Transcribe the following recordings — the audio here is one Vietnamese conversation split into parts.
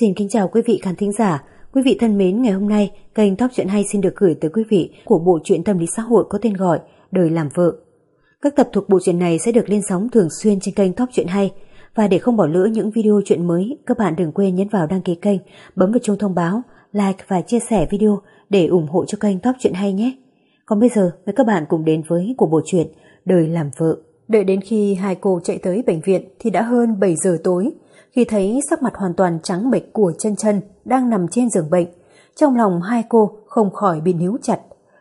Xin kính chào quý vị khán thính giả. Quý vị thân mến, ngày hôm nay kênh Top Chuyện Hay xin được gửi tới quý vị của bộ truyện tâm lý xã hội có tên gọi Đời làm vợ. Các tập thuộc bộ truyện này sẽ được lên sóng thường xuyên trên kênh Top Chuyện Hay. Và để không bỏ lỡ những video chuyện mới, các bạn đừng quên nhấn vào đăng ký kênh, bấm vào chuông thông báo, like và chia sẻ video để ủng hộ cho kênh Top Chuyện Hay nhé. Còn bây giờ, mời các bạn cùng đến với của bộ truyện Đời làm vợ. Đợi đến khi hai cô chạy tới bệnh viện thì đã hơn 7 giờ tối. Khi thấy sắc mặt hoàn toàn trắng bệch của chân chân đang nằm trên giường bệnh, trong lòng hai cô không khỏi bị níu chặt.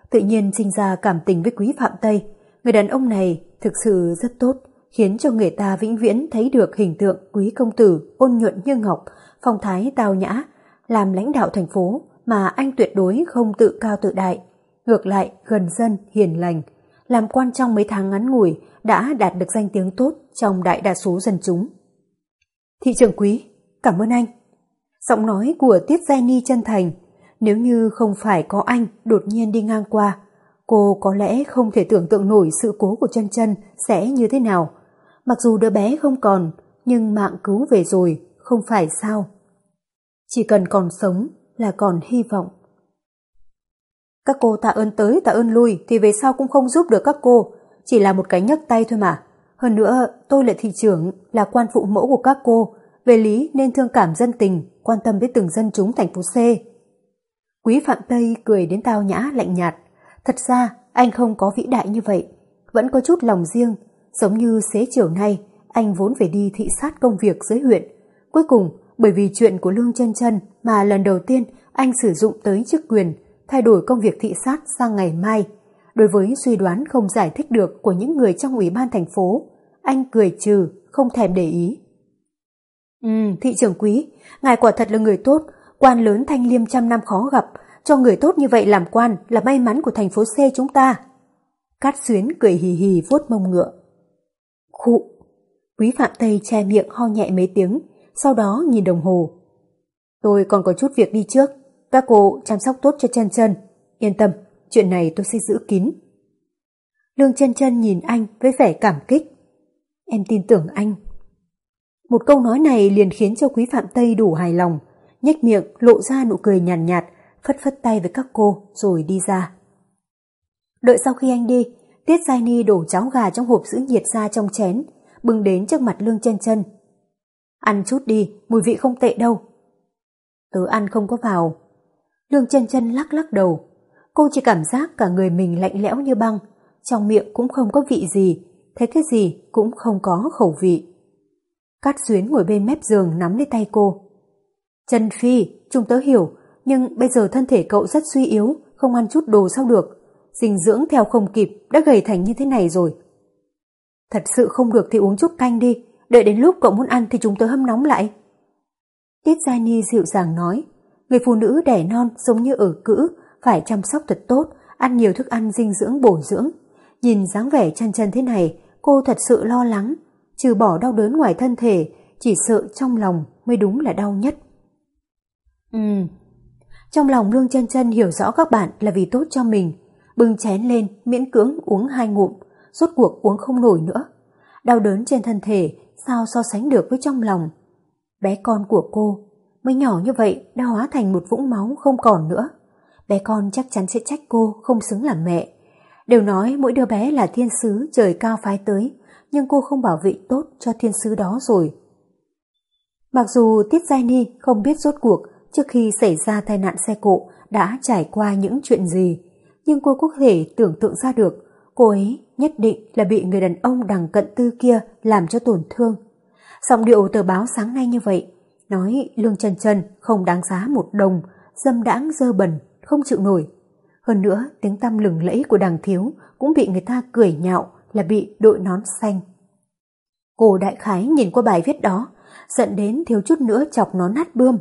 Tự nhiên sinh ra cảm tình với quý Phạm Tây. Người đàn ông này thực sự rất tốt, khiến cho người ta vĩnh viễn thấy được hình tượng quý công tử ôn nhuận như ngọc, phong thái tao nhã, làm lãnh đạo thành phố mà anh tuyệt đối không tự cao tự đại. Ngược lại, gần dân, hiền lành, làm quan trong mấy tháng ngắn ngủi đã đạt được danh tiếng tốt trong đại đa số dân chúng. Thị trưởng quý, cảm ơn anh. Giọng nói của Tiết Giai Ni chân thành, nếu như không phải có anh đột nhiên đi ngang qua, cô có lẽ không thể tưởng tượng nổi sự cố của chân chân sẽ như thế nào. Mặc dù đứa bé không còn, nhưng mạng cứu về rồi, không phải sao. Chỉ cần còn sống là còn hy vọng. Các cô tạ ơn tới tạ ơn lui thì về sau cũng không giúp được các cô, chỉ là một cái nhấc tay thôi mà. Hơn nữa, tôi là thị trưởng, là quan phụ mẫu của các cô, về lý nên thương cảm dân tình, quan tâm đến từng dân chúng thành phố C. Quý Phạm Tây cười đến tao nhã lạnh nhạt. Thật ra, anh không có vĩ đại như vậy, vẫn có chút lòng riêng, giống như xế chiều nay, anh vốn phải đi thị sát công việc dưới huyện. Cuối cùng, bởi vì chuyện của Lương chân chân mà lần đầu tiên anh sử dụng tới chức quyền, thay đổi công việc thị sát sang ngày mai, Đối với suy đoán không giải thích được của những người trong ủy ban thành phố, anh cười trừ, không thèm để ý. Ừ, thị trưởng quý, ngài quả thật là người tốt, quan lớn thanh liêm trăm năm khó gặp, cho người tốt như vậy làm quan là may mắn của thành phố C chúng ta. Cát xuyến cười hì hì vuốt mông ngựa. Khụ, quý phạm Tây che miệng ho nhẹ mấy tiếng, sau đó nhìn đồng hồ. Tôi còn có chút việc đi trước, các cô chăm sóc tốt cho chân chân, yên tâm, chuyện này tôi sẽ giữ kín. Lương chân chân nhìn anh với vẻ cảm kích. Em tin tưởng anh. Một câu nói này liền khiến cho quý Phạm Tây đủ hài lòng, nhếch miệng lộ ra nụ cười nhàn nhạt, nhạt, phất phất tay với các cô rồi đi ra. Đợi sau khi anh đi, Tiết Giai Ni đổ cháo gà trong hộp giữ nhiệt ra trong chén, bưng đến trước mặt Lương chân chân. Ăn chút đi, mùi vị không tệ đâu. Tớ ăn không có vào. Lương chân chân lắc lắc đầu, Cô chỉ cảm giác cả người mình lạnh lẽo như băng, trong miệng cũng không có vị gì, thấy cái gì cũng không có khẩu vị. Cát xuyến ngồi bên mép giường nắm lấy tay cô. Trần Phi, chúng tớ hiểu, nhưng bây giờ thân thể cậu rất suy yếu, không ăn chút đồ sao được. Dinh dưỡng theo không kịp, đã gầy thành như thế này rồi. Thật sự không được thì uống chút canh đi, đợi đến lúc cậu muốn ăn thì chúng tớ hâm nóng lại. Tiết Gia Ni dịu dàng nói, người phụ nữ đẻ non giống như ở cữ, phải chăm sóc thật tốt, ăn nhiều thức ăn dinh dưỡng bổ dưỡng. Nhìn dáng vẻ chân chân thế này, cô thật sự lo lắng, trừ bỏ đau đớn ngoài thân thể, chỉ sợ trong lòng mới đúng là đau nhất. Ừ, trong lòng Lương chân chân hiểu rõ các bạn là vì tốt cho mình, bưng chén lên miễn cưỡng uống hai ngụm, rốt cuộc uống không nổi nữa. Đau đớn trên thân thể sao so sánh được với trong lòng. Bé con của cô mới nhỏ như vậy đã hóa thành một vũng máu không còn nữa bé con chắc chắn sẽ trách cô không xứng làm mẹ. Đều nói mỗi đứa bé là thiên sứ trời cao phái tới, nhưng cô không bảo vệ tốt cho thiên sứ đó rồi. Mặc dù Tiết Giai Ni không biết rốt cuộc trước khi xảy ra tai nạn xe cộ đã trải qua những chuyện gì, nhưng cô có thể tưởng tượng ra được cô ấy nhất định là bị người đàn ông đằng cận tư kia làm cho tổn thương. Giọng điệu tờ báo sáng nay như vậy, nói Lương Trần Trần không đáng giá một đồng, dâm đãng dơ bẩn, không chịu nổi. Hơn nữa, tiếng tăm lừng lẫy của đằng thiếu cũng bị người ta cười nhạo là bị đội nón xanh. Cô đại khái nhìn qua bài viết đó, giận đến thiếu chút nữa chọc nó nát bươm.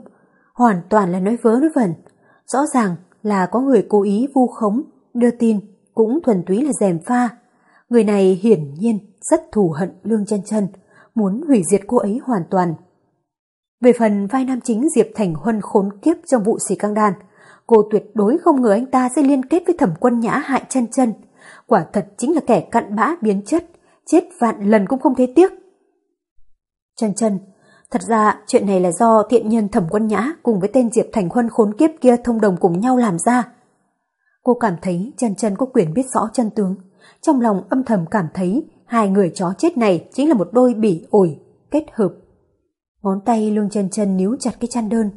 Hoàn toàn là nói vớ nói vẩn. Rõ ràng là có người cố ý vu khống, đưa tin, cũng thuần túy là dèm pha. Người này hiển nhiên rất thù hận Lương chân chân, muốn hủy diệt cô ấy hoàn toàn. Về phần vai nam chính Diệp Thành Huân khốn kiếp trong vụ xì căng đàn, cô tuyệt đối không ngờ anh ta sẽ liên kết với thẩm quân nhã hại chân chân. Quả thật chính là kẻ cặn bã biến chất, chết vạn lần cũng không thấy tiếc. Chân chân, Thật ra chuyện này là do thiện nhân thẩm quân nhã cùng với tên Diệp Thành Huân khốn kiếp kia thông đồng cùng nhau làm ra. Cô cảm thấy chân chân có quyền biết rõ chân tướng. Trong lòng âm thầm cảm thấy hai người chó chết này chính là một đôi bỉ ổi, kết hợp. Ngón tay lương chân chân níu chặt cái chăn đơn.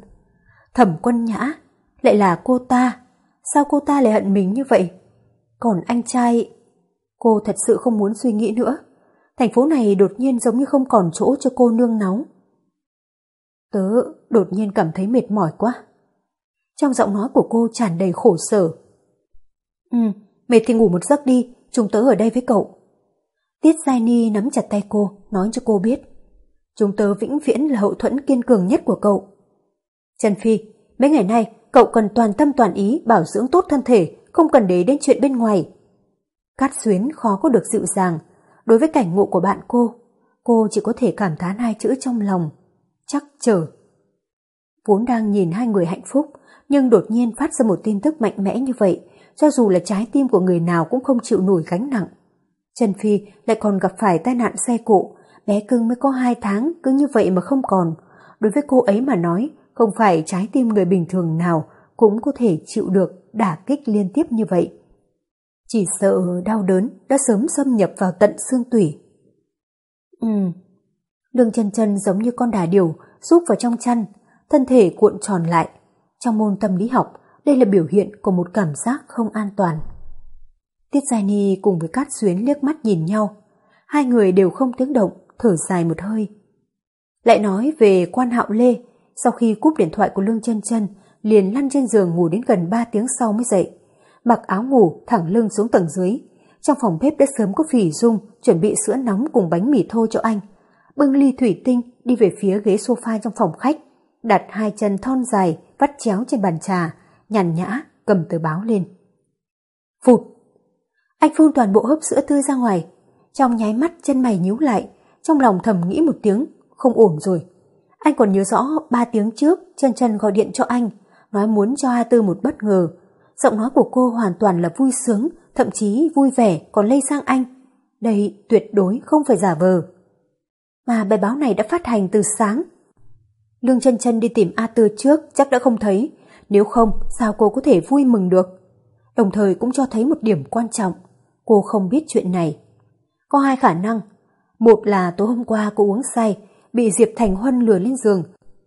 Thẩm quân nhã, lại là cô ta. Sao cô ta lại hận mình như vậy? Còn anh trai... Cô thật sự không muốn suy nghĩ nữa. Thành phố này đột nhiên giống như không còn chỗ cho cô nương náu. Tớ đột nhiên cảm thấy mệt mỏi quá. Trong giọng nói của cô tràn đầy khổ sở. Ừ, mệt thì ngủ một giấc đi, chúng tớ ở đây với cậu. Tiết Giai Ni nắm chặt tay cô, nói cho cô biết. Chúng tớ vĩnh viễn là hậu thuẫn kiên cường nhất của cậu. Trần Phi, mấy ngày nay cậu cần toàn tâm toàn ý bảo dưỡng tốt thân thể, không cần để đến chuyện bên ngoài. Cát xuyến khó có được dịu dàng. Đối với cảnh ngộ của bạn cô, cô chỉ có thể cảm thán hai chữ trong lòng. Chắc chờ. Vốn đang nhìn hai người hạnh phúc, nhưng đột nhiên phát ra một tin tức mạnh mẽ như vậy, cho dù là trái tim của người nào cũng không chịu nổi gánh nặng. Trần Phi lại còn gặp phải tai nạn xe cộ, bé cưng mới có hai tháng cứ như vậy mà không còn. Đối với cô ấy mà nói, không phải trái tim người bình thường nào cũng có thể chịu được đả kích liên tiếp như vậy. Chỉ sợ đau đớn đã sớm xâm nhập vào tận xương tủy. Ừ, lưng chân chân giống như con đà điểu rút vào trong chăn, thân thể cuộn tròn lại. Trong môn tâm lý học, đây là biểu hiện của một cảm giác không an toàn. Tiết Giai Ni cùng với Cát Xuyến liếc mắt nhìn nhau. Hai người đều không tiếng động, thở dài một hơi. Lại nói về quan hạo Lê, sau khi cúp điện thoại của Lương chân chân liền lăn trên giường ngủ đến gần 3 tiếng sau mới dậy. Mặc áo ngủ, thẳng lưng xuống tầng dưới. Trong phòng bếp đã sớm có phỉ dung, chuẩn bị sữa nóng cùng bánh mì thô cho anh. Bưng ly thủy tinh đi về phía ghế sofa trong phòng khách, đặt hai chân thon dài, vắt chéo trên bàn trà, nhàn nhã, cầm tờ báo lên. Phụt! Anh phun toàn bộ hớp sữa tươi ra ngoài. Trong nháy mắt chân mày nhíu lại, trong lòng thầm nghĩ một tiếng, không ổn rồi. Anh còn nhớ rõ ba tiếng trước chân chân gọi điện cho anh, nói muốn cho A Tư một bất ngờ. Giọng nói của cô hoàn toàn là vui sướng, thậm chí vui vẻ còn lây sang anh. Đây tuyệt đối không phải giả vờ. Mà bài báo này đã phát hành từ sáng. Lương chân chân đi tìm A Tư trước chắc đã không thấy, nếu không sao cô có thể vui mừng được. Đồng thời cũng cho thấy một điểm quan trọng, cô không biết chuyện này. Có hai khả năng, một là tối hôm qua cô uống say, bị Diệp Thành Huân lừa lên giường,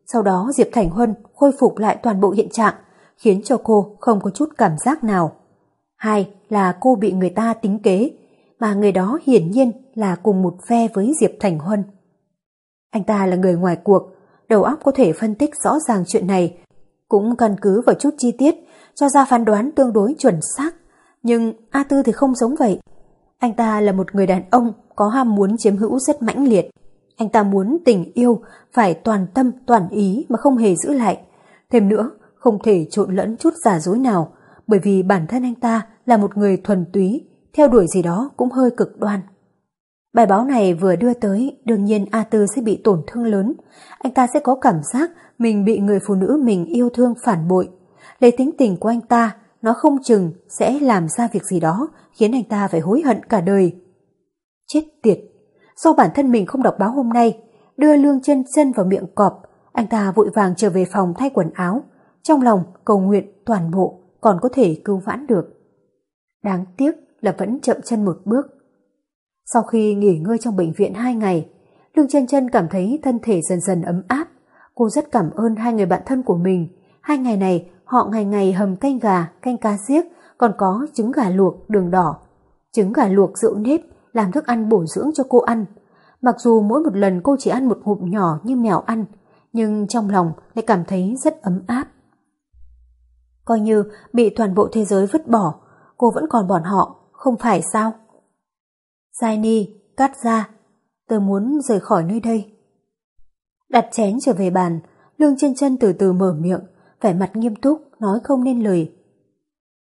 sau đó Diệp Thành Huân khôi phục lại toàn bộ hiện trạng, khiến cho cô không có chút cảm giác nào. Hai là cô bị người ta tính kế, mà người đó hiển nhiên là cùng một phe với Diệp Thành Huân. Anh ta là người ngoài cuộc, đầu óc có thể phân tích rõ ràng chuyện này, cũng căn cứ vào chút chi tiết, cho ra phán đoán tương đối chuẩn xác. Nhưng A Tư thì không giống vậy. Anh ta là một người đàn ông có ham muốn chiếm hữu rất mãnh liệt. Anh ta muốn tình yêu phải toàn tâm toàn ý mà không hề giữ lại. Thêm nữa, không thể trộn lẫn chút giả dối nào, bởi vì bản thân anh ta là một người thuần túy, theo đuổi gì đó cũng hơi cực đoan. Bài báo này vừa đưa tới, đương nhiên A Tư sẽ bị tổn thương lớn. Anh ta sẽ có cảm giác mình bị người phụ nữ mình yêu thương phản bội. Lấy tính tình của anh ta, nó không chừng sẽ làm ra việc gì đó khiến anh ta phải hối hận cả đời. Chết tiệt! Do bản thân mình không đọc báo hôm nay, đưa lương chân chân vào miệng cọp, anh ta vội vàng trở về phòng thay quần áo. Trong lòng cầu nguyện toàn bộ còn có thể cứu vãn được. Đáng tiếc là vẫn chậm chân một bước. Sau khi nghỉ ngơi trong bệnh viện hai ngày, Lương chân chân cảm thấy thân thể dần dần ấm áp. Cô rất cảm ơn hai người bạn thân của mình. Hai ngày này họ ngày ngày hầm canh gà, canh cá giếc, còn có trứng gà luộc, đường đỏ. Trứng gà luộc rượu nếp làm thức ăn bổ dưỡng cho cô ăn. Mặc dù mỗi một lần cô chỉ ăn một hộp nhỏ như mèo ăn, nhưng trong lòng lại cảm thấy rất ấm áp. Coi như bị toàn bộ thế giới vứt bỏ, cô vẫn còn bọn họ, không phải sao? Giai Ni, cắt ra, tớ muốn rời khỏi nơi đây. Đặt chén trở về bàn, Lương chân chân từ từ mở miệng, vẻ mặt nghiêm túc, nói không nên lời.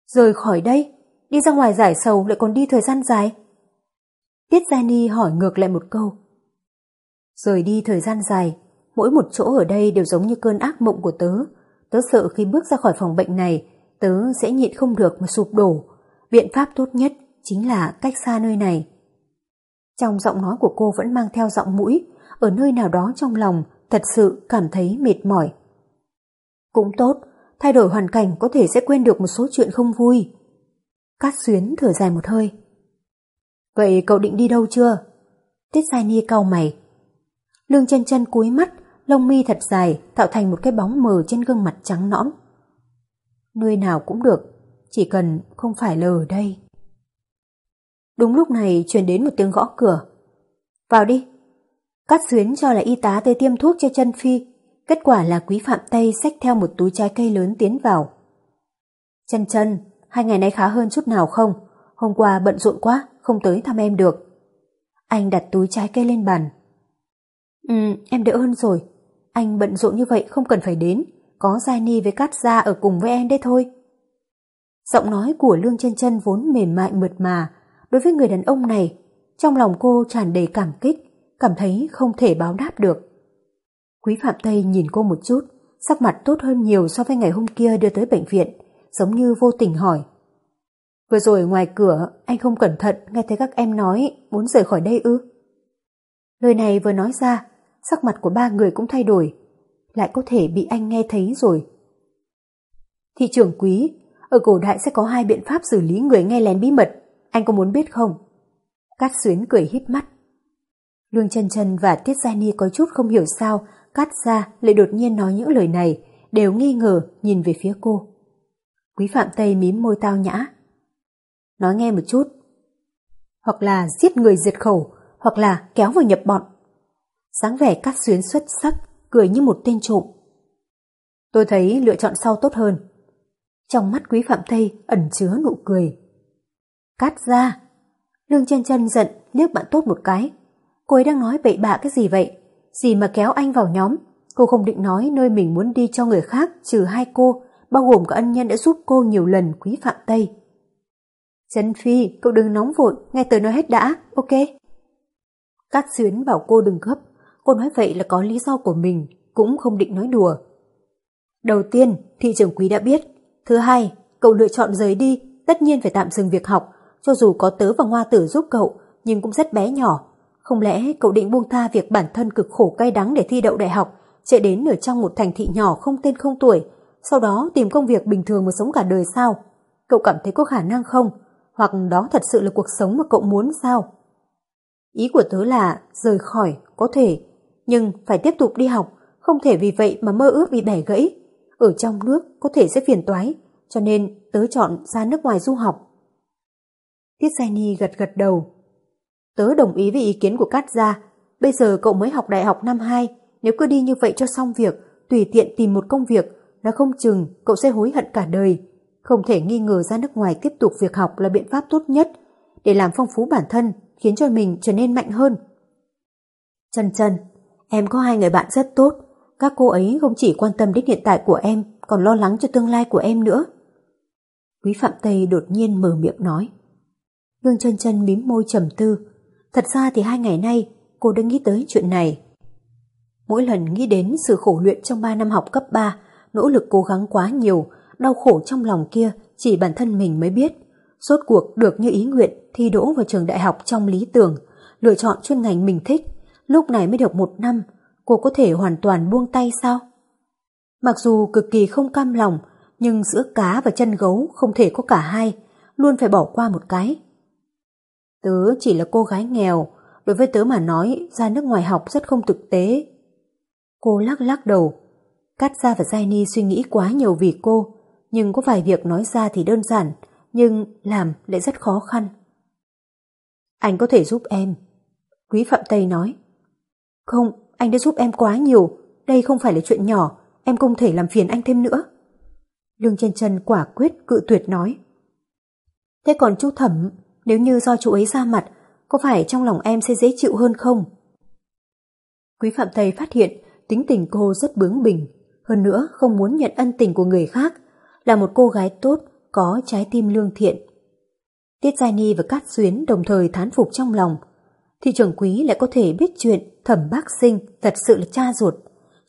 Rời khỏi đây? Đi ra ngoài giải sầu lại còn đi thời gian dài? Tiết Gia Ni hỏi ngược lại một câu. Rời đi thời gian dài, mỗi một chỗ ở đây đều giống như cơn ác mộng của tớ. Tớ sợ khi bước ra khỏi phòng bệnh này, tớ sẽ nhịn không được mà sụp đổ. Biện pháp tốt nhất chính là cách xa nơi này. Trong giọng nói của cô vẫn mang theo giọng mũi, ở nơi nào đó trong lòng thật sự cảm thấy mệt mỏi. Cũng tốt, thay đổi hoàn cảnh có thể sẽ quên được một số chuyện không vui. Cát xuyến thở dài một hơi. Vậy cậu định đi đâu chưa? Tiết Giai Ni cau mày. Lương chân chân cúi mắt, lông mi thật dài tạo thành một cái bóng mờ trên gương mặt trắng nõn. Nơi nào cũng được, chỉ cần không phải là ở đây. Đúng lúc này truyền đến một tiếng gõ cửa. Vào đi. Cát xuyến cho là y tá tới tiêm thuốc cho chân Phi. Kết quả là quý phạm Tây xách theo một túi trái cây lớn tiến vào. Chân chân, hai ngày nay khá hơn chút nào không? Hôm qua bận rộn quá, không tới thăm em được. Anh đặt túi trái cây lên bàn. Ừ, em đỡ hơn rồi. Anh bận rộn như vậy không cần phải đến. Có Giai Ni với Cát Gia ở cùng với em đấy thôi. Giọng nói của Lương chân chân vốn mềm mại mượt mà. Đối với người đàn ông này, trong lòng cô tràn đầy cảm kích, cảm thấy không thể báo đáp được. Quý Phạm Tây nhìn cô một chút, sắc mặt tốt hơn nhiều so với ngày hôm kia đưa tới bệnh viện, giống như vô tình hỏi. Vừa rồi ngoài cửa, anh không cẩn thận nghe thấy các em nói muốn rời khỏi đây ư. Lời này vừa nói ra, sắc mặt của ba người cũng thay đổi, lại có thể bị anh nghe thấy rồi. Thị trưởng quý, ở cổ đại sẽ có hai biện pháp xử lý người nghe lén bí mật, anh có muốn biết không? Cát xuyến cười híp mắt. Lương chân chân và Tiết Gia Ni có chút không hiểu sao Cát ra lại đột nhiên nói những lời này, đều nghi ngờ nhìn về phía cô. Quý Phạm Tây mím môi tao nhã. Nói nghe một chút. Hoặc là giết người diệt khẩu, hoặc là kéo vào nhập bọn. dáng vẻ cắt xuyến xuất sắc, cười như một tên trộm. Tôi thấy lựa chọn sau tốt hơn. Trong mắt quý Phạm Tây ẩn chứa nụ cười. Cắt ra. Lương chân chân giận liếc bạn tốt một cái. Cô ấy đang nói bậy bạ cái gì vậy? Gì mà kéo anh vào nhóm? Cô không định nói nơi mình muốn đi cho người khác trừ hai cô, bao gồm cả ân nhân đã giúp cô nhiều lần quý Phạm Tây. Trần Phi, cậu đừng nóng vội, nghe tớ nói hết đã, ok? Cát xuyến bảo cô đừng gấp, cô nói vậy là có lý do của mình, cũng không định nói đùa. Đầu tiên, thị trưởng quý đã biết. Thứ hai, cậu lựa chọn rời đi, tất nhiên phải tạm dừng việc học, cho dù có tớ và hoa tử giúp cậu, nhưng cũng rất bé nhỏ. Không lẽ cậu định buông tha việc bản thân cực khổ cay đắng để thi đậu đại học, chạy đến ở trong một thành thị nhỏ không tên không tuổi, sau đó tìm công việc bình thường mà sống cả đời sao? Cậu cảm thấy có khả năng không? Hoặc đó thật sự là cuộc sống mà cậu muốn sao? Ý của tớ là rời khỏi, có thể, nhưng phải tiếp tục đi học, không thể vì vậy mà mơ ước bị bẻ gãy. Ở trong nước có thể sẽ phiền toái, cho nên tớ chọn ra nước ngoài du học. Tiết Giai Ni gật gật đầu. Tớ đồng ý với ý kiến của Cát Gia, bây giờ cậu mới học đại học năm 2, nếu cứ đi như vậy cho xong việc, tùy tiện tìm một công việc, là không chừng cậu sẽ hối hận cả đời. Không thể nghi ngờ ra nước ngoài tiếp tục việc học là biện pháp tốt nhất để làm phong phú bản thân, khiến cho mình trở nên mạnh hơn. Trần Trần, em có hai người bạn rất tốt. Các cô ấy không chỉ quan tâm đến hiện tại của em, còn lo lắng cho tương lai của em nữa. Quý Phạm Tây đột nhiên mở miệng nói. Gương chân chân mím môi trầm tư. Thật ra thì hai ngày nay cô đã nghĩ tới chuyện này. Mỗi lần nghĩ đến sự khổ luyện trong 3 năm học cấp 3, nỗ lực cố gắng quá nhiều, đau khổ trong lòng kia chỉ bản thân mình mới biết. Rốt cuộc được như ý nguyện thi đỗ vào trường đại học trong lý tưởng, lựa chọn chuyên ngành mình thích, lúc này mới được một năm, cô có thể hoàn toàn buông tay sao? Mặc dù cực kỳ không cam lòng, nhưng giữa cá và chân gấu không thể có cả hai, luôn phải bỏ qua một cái. Tớ chỉ là cô gái nghèo, đối với tớ mà nói ra nước ngoài học rất không thực tế. Cô lắc lắc đầu. Cát ra và Giai Ni suy nghĩ quá nhiều vì cô, nhưng có vài việc nói ra thì đơn giản, nhưng làm lại rất khó khăn. Anh có thể giúp em. Quý Phạm Tây nói. Không, anh đã giúp em quá nhiều, đây không phải là chuyện nhỏ, em không thể làm phiền anh thêm nữa. Lương chân chân quả quyết cự tuyệt nói. Thế còn chú Thẩm, nếu như do chú ấy ra mặt, có phải trong lòng em sẽ dễ chịu hơn không? Quý Phạm Tây phát hiện tính tình cô rất bướng bỉnh, hơn nữa không muốn nhận ân tình của người khác, là một cô gái tốt, có trái tim lương thiện. Tiết Giai Ni và Cát Xuyến đồng thời thán phục trong lòng. Thị trưởng quý lại có thể biết chuyện thẩm bác sinh thật sự là cha ruột.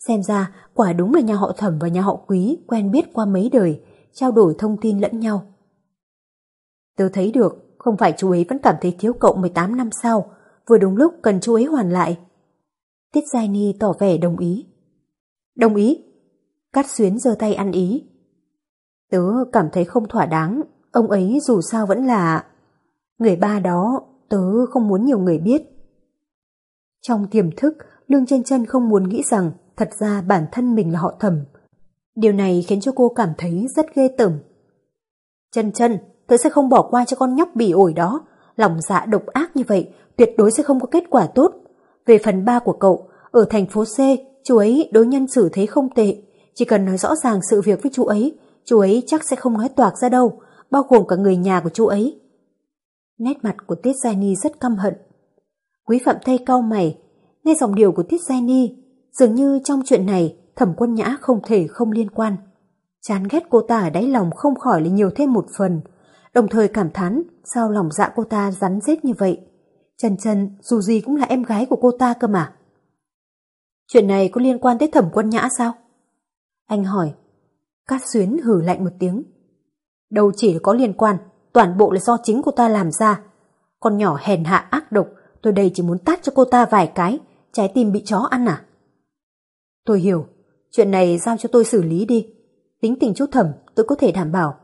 Xem ra quả đúng là nhà họ thẩm và nhà họ quý quen biết qua mấy đời, trao đổi thông tin lẫn nhau. Tớ thấy được, không phải chú ấy vẫn cảm thấy thiếu cậu 18 năm sau, vừa đúng lúc cần chú ấy hoàn lại. Tiết Giai Ni tỏ vẻ đồng ý. Đồng ý. Cát xuyến giơ tay ăn ý. Tớ cảm thấy không thỏa đáng, ông ấy dù sao vẫn là... Người ba đó, tớ không muốn nhiều người biết. Trong tiềm thức, Lương chân chân không muốn nghĩ rằng thật ra bản thân mình là họ thẩm. Điều này khiến cho cô cảm thấy rất ghê tởm. Chân chân, tớ sẽ không bỏ qua cho con nhóc bỉ ổi đó. Lòng dạ độc ác như vậy, tuyệt đối sẽ không có kết quả tốt. Về phần ba của cậu, ở thành phố C, chú ấy đối nhân xử thế không tệ. Chỉ cần nói rõ ràng sự việc với chú ấy, chú ấy chắc sẽ không nói toạc ra đâu, bao gồm cả người nhà của chú ấy. Nét mặt của Tiết Giai Ni rất căm hận. Quý Phạm Tây cau mày, nghe dòng điều của Tiết Giai Ni, dường như trong chuyện này thẩm quân nhã không thể không liên quan. Chán ghét cô ta ở đáy lòng không khỏi là nhiều thêm một phần, đồng thời cảm thán sao lòng dạ cô ta rắn rết như vậy. Trần Trần dù gì cũng là em gái của cô ta cơ mà. Chuyện này có liên quan tới thẩm quân nhã sao? Anh hỏi. Cát xuyến hử lạnh một tiếng. Đâu chỉ có liên quan, toàn bộ là do chính cô ta làm ra. Con nhỏ hèn hạ ác độc, tôi đây chỉ muốn tát cho cô ta vài cái, trái tim bị chó ăn à? Tôi hiểu, chuyện này giao cho tôi xử lý đi. Tính tình chú thẩm tôi có thể đảm bảo.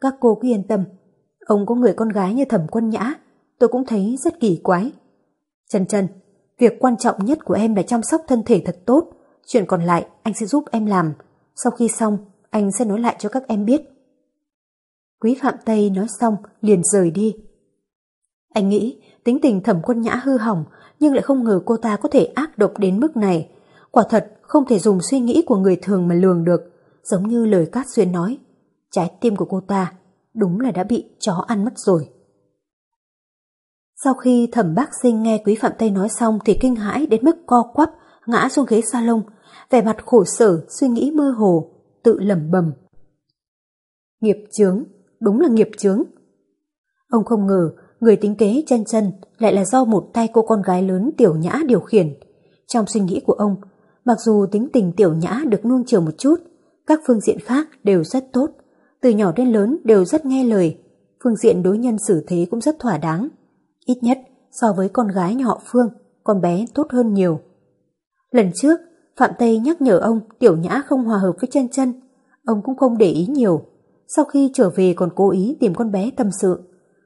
Các cô cứ yên tâm. Ông có người con gái như thẩm quân nhã, tôi cũng thấy rất kỳ quái. Trần Trần, việc quan trọng nhất của em là chăm sóc thân thể thật tốt. Chuyện còn lại anh sẽ giúp em làm. Sau khi xong, anh sẽ nói lại cho các em biết. Quý Phạm Tây nói xong liền rời đi. Anh nghĩ tính tình thẩm quân nhã hư hỏng nhưng lại không ngờ cô ta có thể ác độc đến mức này. Quả thật không thể dùng suy nghĩ của người thường mà lường được, giống như lời Cát Xuyên nói. Trái tim của cô ta đúng là đã bị chó ăn mất rồi. Sau khi thẩm bác sinh nghe Quý Phạm Tây nói xong thì kinh hãi đến mức co quắp, ngã xuống ghế salon, vẻ mặt khổ sở, suy nghĩ mơ hồ, tự lẩm bẩm. Nghiệp chướng, đúng là nghiệp chướng. Ông không ngờ người tính kế chân chân lại là do một tay cô con gái lớn tiểu nhã điều khiển. Trong suy nghĩ của ông, mặc dù tính tình tiểu nhã được nuông chiều một chút, các phương diện khác đều rất tốt. Từ nhỏ đến lớn đều rất nghe lời, phương diện đối nhân xử thế cũng rất thỏa đáng. Ít nhất so với con gái nhà họ Phương, con bé tốt hơn nhiều. Lần trước, Phạm Tây nhắc nhở ông tiểu nhã không hòa hợp với chân chân. Ông cũng không để ý nhiều. Sau khi trở về còn cố ý tìm con bé tâm sự.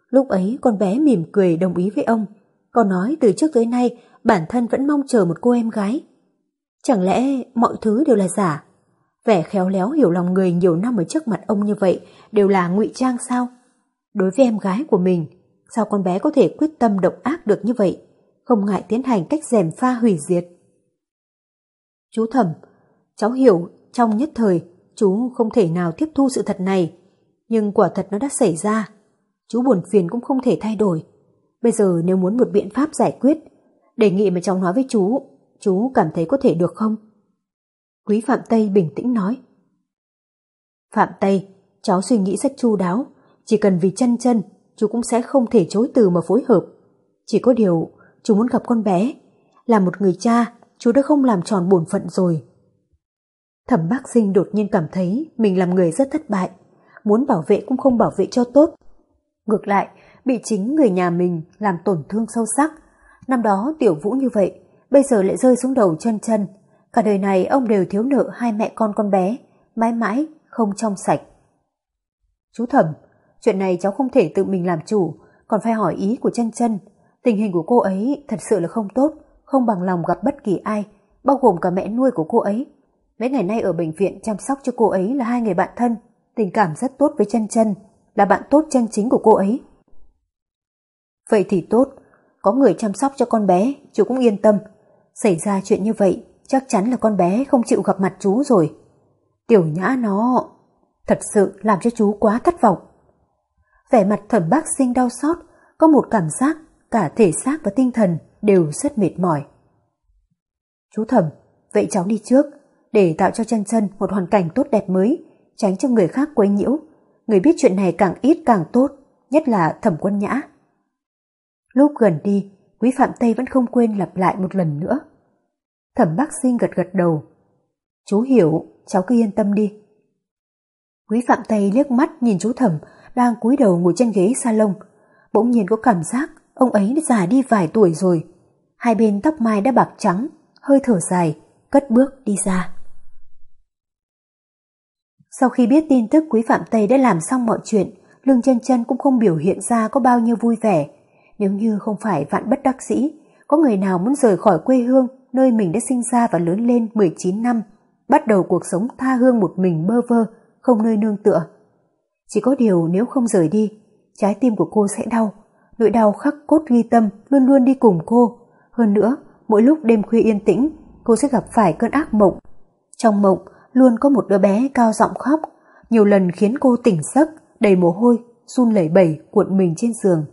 Lúc ấy con bé mỉm cười đồng ý với ông. Còn nói từ trước tới nay bản thân vẫn mong chờ một cô em gái. Chẳng lẽ mọi thứ đều là giả? Vẻ khéo léo hiểu lòng người nhiều năm ở trước mặt ông như vậy đều là ngụy trang sao? Đối với em gái của mình, sao con bé có thể quyết tâm độc ác được như vậy? Không ngại tiến hành cách rèm pha hủy diệt. Chú thẩm, cháu hiểu trong nhất thời chú không thể nào tiếp thu sự thật này. Nhưng quả thật nó đã xảy ra. Chú buồn phiền cũng không thể thay đổi. Bây giờ nếu muốn một biện pháp giải quyết, đề nghị mà cháu nói với chú, chú cảm thấy có thể được không? Quý Phạm Tây bình tĩnh nói. Phạm Tây, cháu suy nghĩ rất chu đáo, chỉ cần vì chân chân, chú cũng sẽ không thể chối từ mà phối hợp. Chỉ có điều, chú muốn gặp con bé. Là một người cha, chú đã không làm tròn bổn phận rồi. Thẩm bác sinh đột nhiên cảm thấy mình làm người rất thất bại, muốn bảo vệ cũng không bảo vệ cho tốt. Ngược lại, bị chính người nhà mình làm tổn thương sâu sắc. Năm đó tiểu vũ như vậy, bây giờ lại rơi xuống đầu chân chân. Cả đời này ông đều thiếu nợ hai mẹ con con bé, mãi mãi không trong sạch. Chú thẩm, chuyện này cháu không thể tự mình làm chủ, còn phải hỏi ý của chân chân. Tình hình của cô ấy thật sự là không tốt, không bằng lòng gặp bất kỳ ai, bao gồm cả mẹ nuôi của cô ấy. Mấy ngày nay ở bệnh viện chăm sóc cho cô ấy là hai người bạn thân, tình cảm rất tốt với chân chân, là bạn tốt chân chính của cô ấy. Vậy thì tốt, có người chăm sóc cho con bé, chú cũng yên tâm. Xảy ra chuyện như vậy, chắc chắn là con bé không chịu gặp mặt chú rồi. Tiểu nhã nó... Thật sự làm cho chú quá thất vọng. Vẻ mặt thẩm bác sinh đau xót, có một cảm giác cả thể xác và tinh thần đều rất mệt mỏi. Chú thẩm, vậy cháu đi trước, để tạo cho chân chân một hoàn cảnh tốt đẹp mới, tránh cho người khác quấy nhiễu. Người biết chuyện này càng ít càng tốt, nhất là thẩm quân nhã. Lúc gần đi, quý Phạm Tây vẫn không quên lặp lại một lần nữa. Thẩm bác sinh gật gật đầu. Chú hiểu, cháu cứ yên tâm đi. Quý Phạm Tây liếc mắt nhìn chú thẩm đang cúi đầu ngồi trên ghế salon. Bỗng nhiên có cảm giác ông ấy đã già đi vài tuổi rồi. Hai bên tóc mai đã bạc trắng, hơi thở dài, cất bước đi ra. Sau khi biết tin tức Quý Phạm Tây đã làm xong mọi chuyện, Lương chân chân cũng không biểu hiện ra có bao nhiêu vui vẻ. Nếu như không phải vạn bất đắc dĩ, có người nào muốn rời khỏi quê hương nơi mình đã sinh ra và lớn lên 19 năm, bắt đầu cuộc sống tha hương một mình bơ vơ, không nơi nương tựa. Chỉ có điều nếu không rời đi, trái tim của cô sẽ đau, nỗi đau khắc cốt ghi tâm luôn luôn đi cùng cô. Hơn nữa, mỗi lúc đêm khuya yên tĩnh, cô sẽ gặp phải cơn ác mộng. Trong mộng, luôn có một đứa bé cao giọng khóc, nhiều lần khiến cô tỉnh giấc, đầy mồ hôi, run lẩy bẩy cuộn mình trên giường.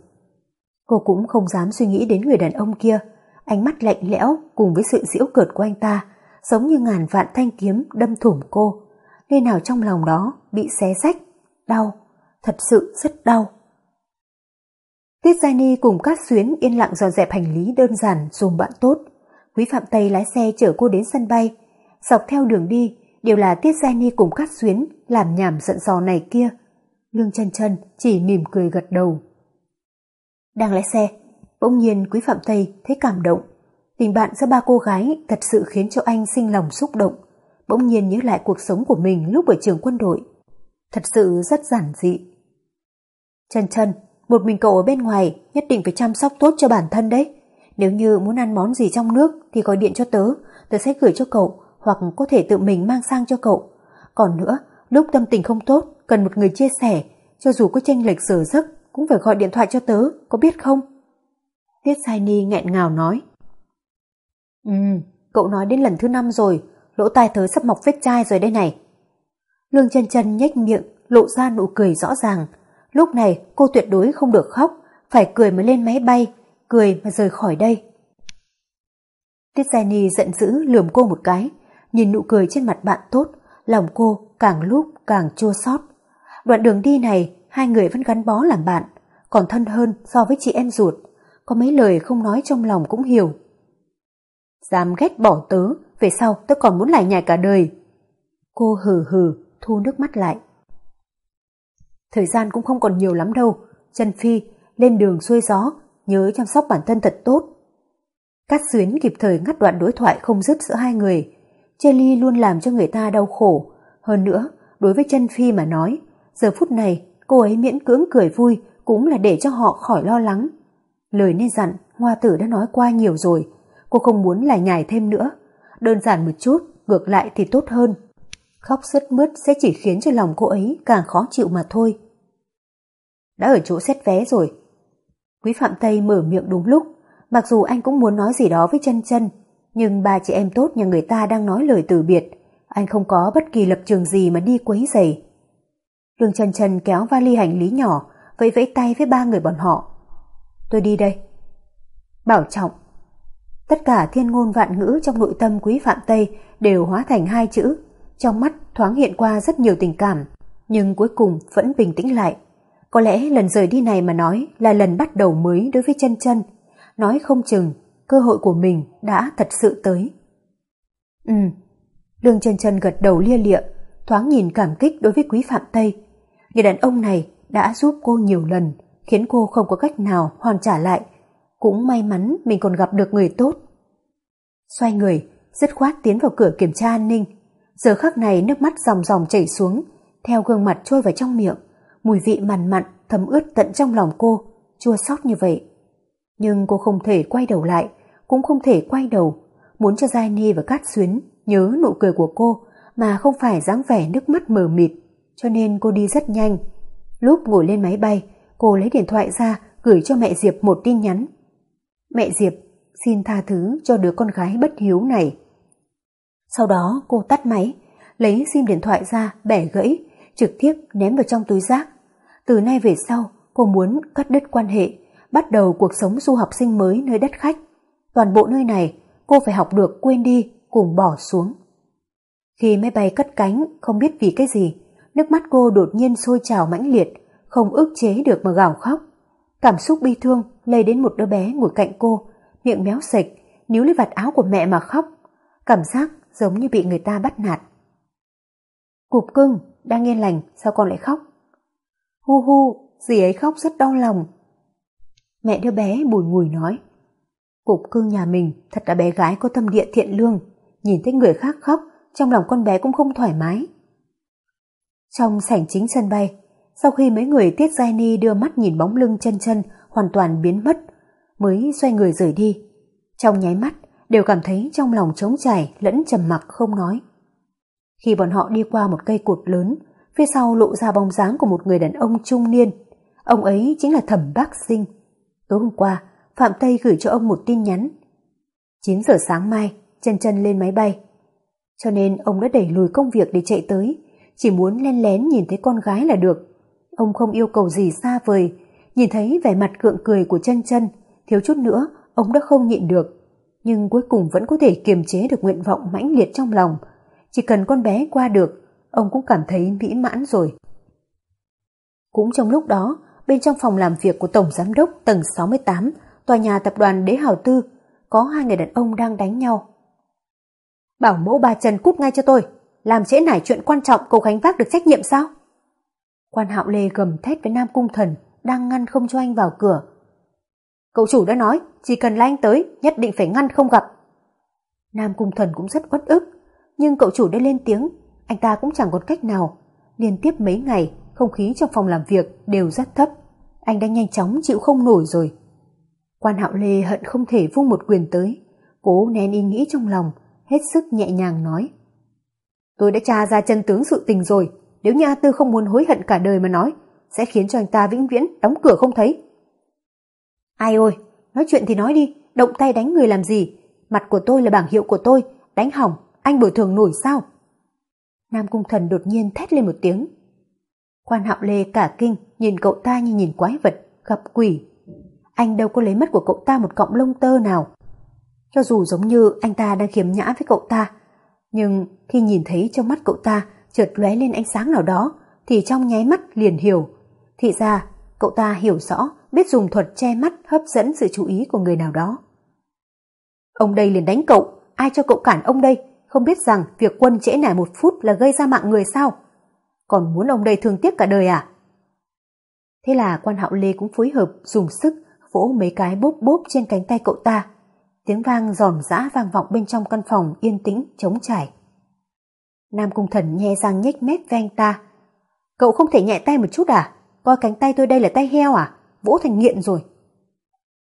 Cô cũng không dám suy nghĩ đến người đàn ông kia, ánh mắt lạnh lẽo cùng với sự giễu cợt của anh ta, giống như ngàn vạn thanh kiếm đâm thủng cô. Nơi nào trong lòng đó bị xé rách, đau, thật sự rất đau. Tiết Giai Ni cùng các Xuyến yên lặng dọn dẹp hành lý đơn giản dùng bạn tốt. Quý Phạm Tây lái xe chở cô đến sân bay. Dọc theo đường đi đều là Tiết Giai Ni cùng các Xuyến làm nhảm giận dò này kia. Lương chân chân chỉ mỉm cười gật đầu. Đang lái xe, bỗng nhiên Quý Phạm Tây thấy cảm động. Tình bạn giữa ba cô gái thật sự khiến cho anh sinh lòng xúc động. Bỗng nhiên nhớ lại cuộc sống của mình lúc ở trường quân đội. Thật sự rất giản dị. Chân chân, một mình cậu ở bên ngoài nhất định phải chăm sóc tốt cho bản thân đấy. Nếu như muốn ăn món gì trong nước thì gọi điện cho tớ, tớ sẽ gửi cho cậu hoặc có thể tự mình mang sang cho cậu. Còn nữa, lúc tâm tình không tốt, cần một người chia sẻ, cho dù có tranh lệch giờ giấc cũng phải gọi điện thoại cho tớ, có biết không? Tiết Sai Ni nghẹn ngào nói. Ừ, cậu nói đến lần thứ năm rồi, lỗ tai tớ sắp mọc vết chai rồi đây này. Lương chân chân nhếch miệng, lộ ra nụ cười rõ ràng, Lúc này cô tuyệt đối không được khóc, phải cười mới lên máy bay, cười mà rời khỏi đây. Tiết Jenny giận dữ lườm cô một cái, nhìn nụ cười trên mặt bạn tốt, lòng cô càng lúc càng chua xót. Đoạn đường đi này, hai người vẫn gắn bó làm bạn, còn thân hơn so với chị em ruột, có mấy lời không nói trong lòng cũng hiểu. Dám ghét bỏ tớ, về sau tớ còn muốn lại nhà cả đời. Cô hừ hừ, thu nước mắt lại. Thời gian cũng không còn nhiều lắm đâu. Trần Phi, lên đường xuôi gió, nhớ chăm sóc bản thân thật tốt. Cát Xuyến kịp thời ngắt đoạn đối thoại không dứt giữa hai người. Ly luôn làm cho người ta đau khổ. Hơn nữa, đối với chân Phi mà nói, giờ phút này cô ấy miễn cưỡng cười vui cũng là để cho họ khỏi lo lắng. Lời nên dặn, Hoa tử đã nói qua nhiều rồi. Cô không muốn lại nhải thêm nữa. Đơn giản một chút, ngược lại thì tốt hơn. Khóc sứt mướt sẽ chỉ khiến cho lòng cô ấy càng khó chịu mà thôi. Đã ở chỗ xét vé rồi. Quý Phạm Tây mở miệng đúng lúc, mặc dù anh cũng muốn nói gì đó với chân chân, nhưng ba chị em tốt nhà người ta đang nói lời từ biệt, anh không có bất kỳ lập trường gì mà đi quấy giày. Lương chân chân kéo vali hành lý nhỏ, vẫy vẫy tay với ba người bọn họ. Tôi đi đây. Bảo trọng. Tất cả thiên ngôn vạn ngữ trong nội tâm quý Phạm Tây đều hóa thành hai chữ trong mắt thoáng hiện qua rất nhiều tình cảm, nhưng cuối cùng vẫn bình tĩnh lại. Có lẽ lần rời đi này mà nói là lần bắt đầu mới đối với chân chân. Nói không chừng, cơ hội của mình đã thật sự tới. Ừ, Lương chân chân gật đầu lia lịa, thoáng nhìn cảm kích đối với quý Phạm Tây. Người đàn ông này đã giúp cô nhiều lần, khiến cô không có cách nào hoàn trả lại. Cũng may mắn mình còn gặp được người tốt. Xoay người, dứt khoát tiến vào cửa kiểm tra an ninh. Giờ khắc này nước mắt dòng dòng chảy xuống, theo gương mặt trôi vào trong miệng, mùi vị mặn mặn thấm ướt tận trong lòng cô, chua xót như vậy. Nhưng cô không thể quay đầu lại, cũng không thể quay đầu, muốn cho Giai Ni và Cát Xuyến nhớ nụ cười của cô mà không phải dáng vẻ nước mắt mờ mịt, cho nên cô đi rất nhanh. Lúc ngồi lên máy bay, cô lấy điện thoại ra gửi cho mẹ Diệp một tin nhắn. Mẹ Diệp, xin tha thứ cho đứa con gái bất hiếu này. Sau đó cô tắt máy, lấy sim điện thoại ra bẻ gãy, trực tiếp ném vào trong túi rác. Từ nay về sau, cô muốn cắt đứt quan hệ, bắt đầu cuộc sống du học sinh mới nơi đất khách. Toàn bộ nơi này, cô phải học được quên đi, cùng bỏ xuống. Khi máy bay cất cánh, không biết vì cái gì, nước mắt cô đột nhiên sôi trào mãnh liệt, không ức chế được mà gào khóc. Cảm xúc bi thương lây đến một đứa bé ngồi cạnh cô, miệng méo sạch, níu lấy vạt áo của mẹ mà khóc. Cảm giác giống như bị người ta bắt nạt. Cục cưng, đang yên lành, sao con lại khóc? Hu hu, dì ấy khóc rất đau lòng. Mẹ đứa bé bùi ngùi nói. Cục cưng nhà mình thật là bé gái có tâm địa thiện lương, nhìn thấy người khác khóc, trong lòng con bé cũng không thoải mái. Trong sảnh chính sân bay, sau khi mấy người Tiết Giai Ni đưa mắt nhìn bóng lưng chân chân hoàn toàn biến mất, mới xoay người rời đi. Trong nháy mắt, đều cảm thấy trong lòng trống trải lẫn trầm mặc không nói. Khi bọn họ đi qua một cây cột lớn, phía sau lộ ra bóng dáng của một người đàn ông trung niên. Ông ấy chính là Thẩm Bác Sinh. Tối hôm qua, Phạm Tây gửi cho ông một tin nhắn. 9 giờ sáng mai, chân chân lên máy bay. Cho nên ông đã đẩy lùi công việc để chạy tới, chỉ muốn len lén nhìn thấy con gái là được. Ông không yêu cầu gì xa vời, nhìn thấy vẻ mặt cượng cười của chân chân, thiếu chút nữa ông đã không nhịn được. Nhưng cuối cùng vẫn có thể kiềm chế được nguyện vọng mãnh liệt trong lòng. Chỉ cần con bé qua được, ông cũng cảm thấy mỹ mãn rồi. Cũng trong lúc đó, bên trong phòng làm việc của Tổng Giám đốc tầng 68, tòa nhà tập đoàn Đế Hào Tư, có hai người đàn ông đang đánh nhau. Bảo mẫu bà Trần cút ngay cho tôi, làm trễ nải chuyện quan trọng cô gánh vác được trách nhiệm sao? Quan hạo lê gầm thét với Nam Cung Thần, đang ngăn không cho anh vào cửa. Cậu chủ đã nói, chỉ cần là anh tới, nhất định phải ngăn không gặp. Nam Cung Thần cũng rất uất ức, nhưng cậu chủ đã lên tiếng, anh ta cũng chẳng còn cách nào. Liên tiếp mấy ngày, không khí trong phòng làm việc đều rất thấp. Anh đã nhanh chóng chịu không nổi rồi. Quan hạo lê hận không thể vung một quyền tới, cố nén ý nghĩ trong lòng, hết sức nhẹ nhàng nói. Tôi đã tra ra chân tướng sự tình rồi, nếu như A Tư không muốn hối hận cả đời mà nói, sẽ khiến cho anh ta vĩnh viễn đóng cửa không thấy. Ai ôi, nói chuyện thì nói đi, động tay đánh người làm gì? Mặt của tôi là bảng hiệu của tôi, đánh hỏng, anh bồi thường nổi sao? Nam Cung Thần đột nhiên thét lên một tiếng. Quan hạo lê cả kinh, nhìn cậu ta như nhìn quái vật, gặp quỷ. Anh đâu có lấy mất của cậu ta một cọng lông tơ nào. Cho dù giống như anh ta đang khiếm nhã với cậu ta, nhưng khi nhìn thấy trong mắt cậu ta chợt lóe lên ánh sáng nào đó, thì trong nháy mắt liền hiểu. Thì ra, cậu ta hiểu rõ, biết dùng thuật che mắt hấp dẫn sự chú ý của người nào đó. Ông đây liền đánh cậu, ai cho cậu cản ông đây, không biết rằng việc quân trễ nải một phút là gây ra mạng người sao? Còn muốn ông đây thương tiếc cả đời à? Thế là quan hạo lê cũng phối hợp dùng sức vỗ mấy cái bốp bốp trên cánh tay cậu ta. Tiếng vang giòn giã vang vọng bên trong căn phòng yên tĩnh, trống trải. Nam Cung Thần nhe răng nhếch mép với anh ta. Cậu không thể nhẹ tay một chút à? Coi cánh tay tôi đây là tay heo à? Vỗ thành nghiện rồi.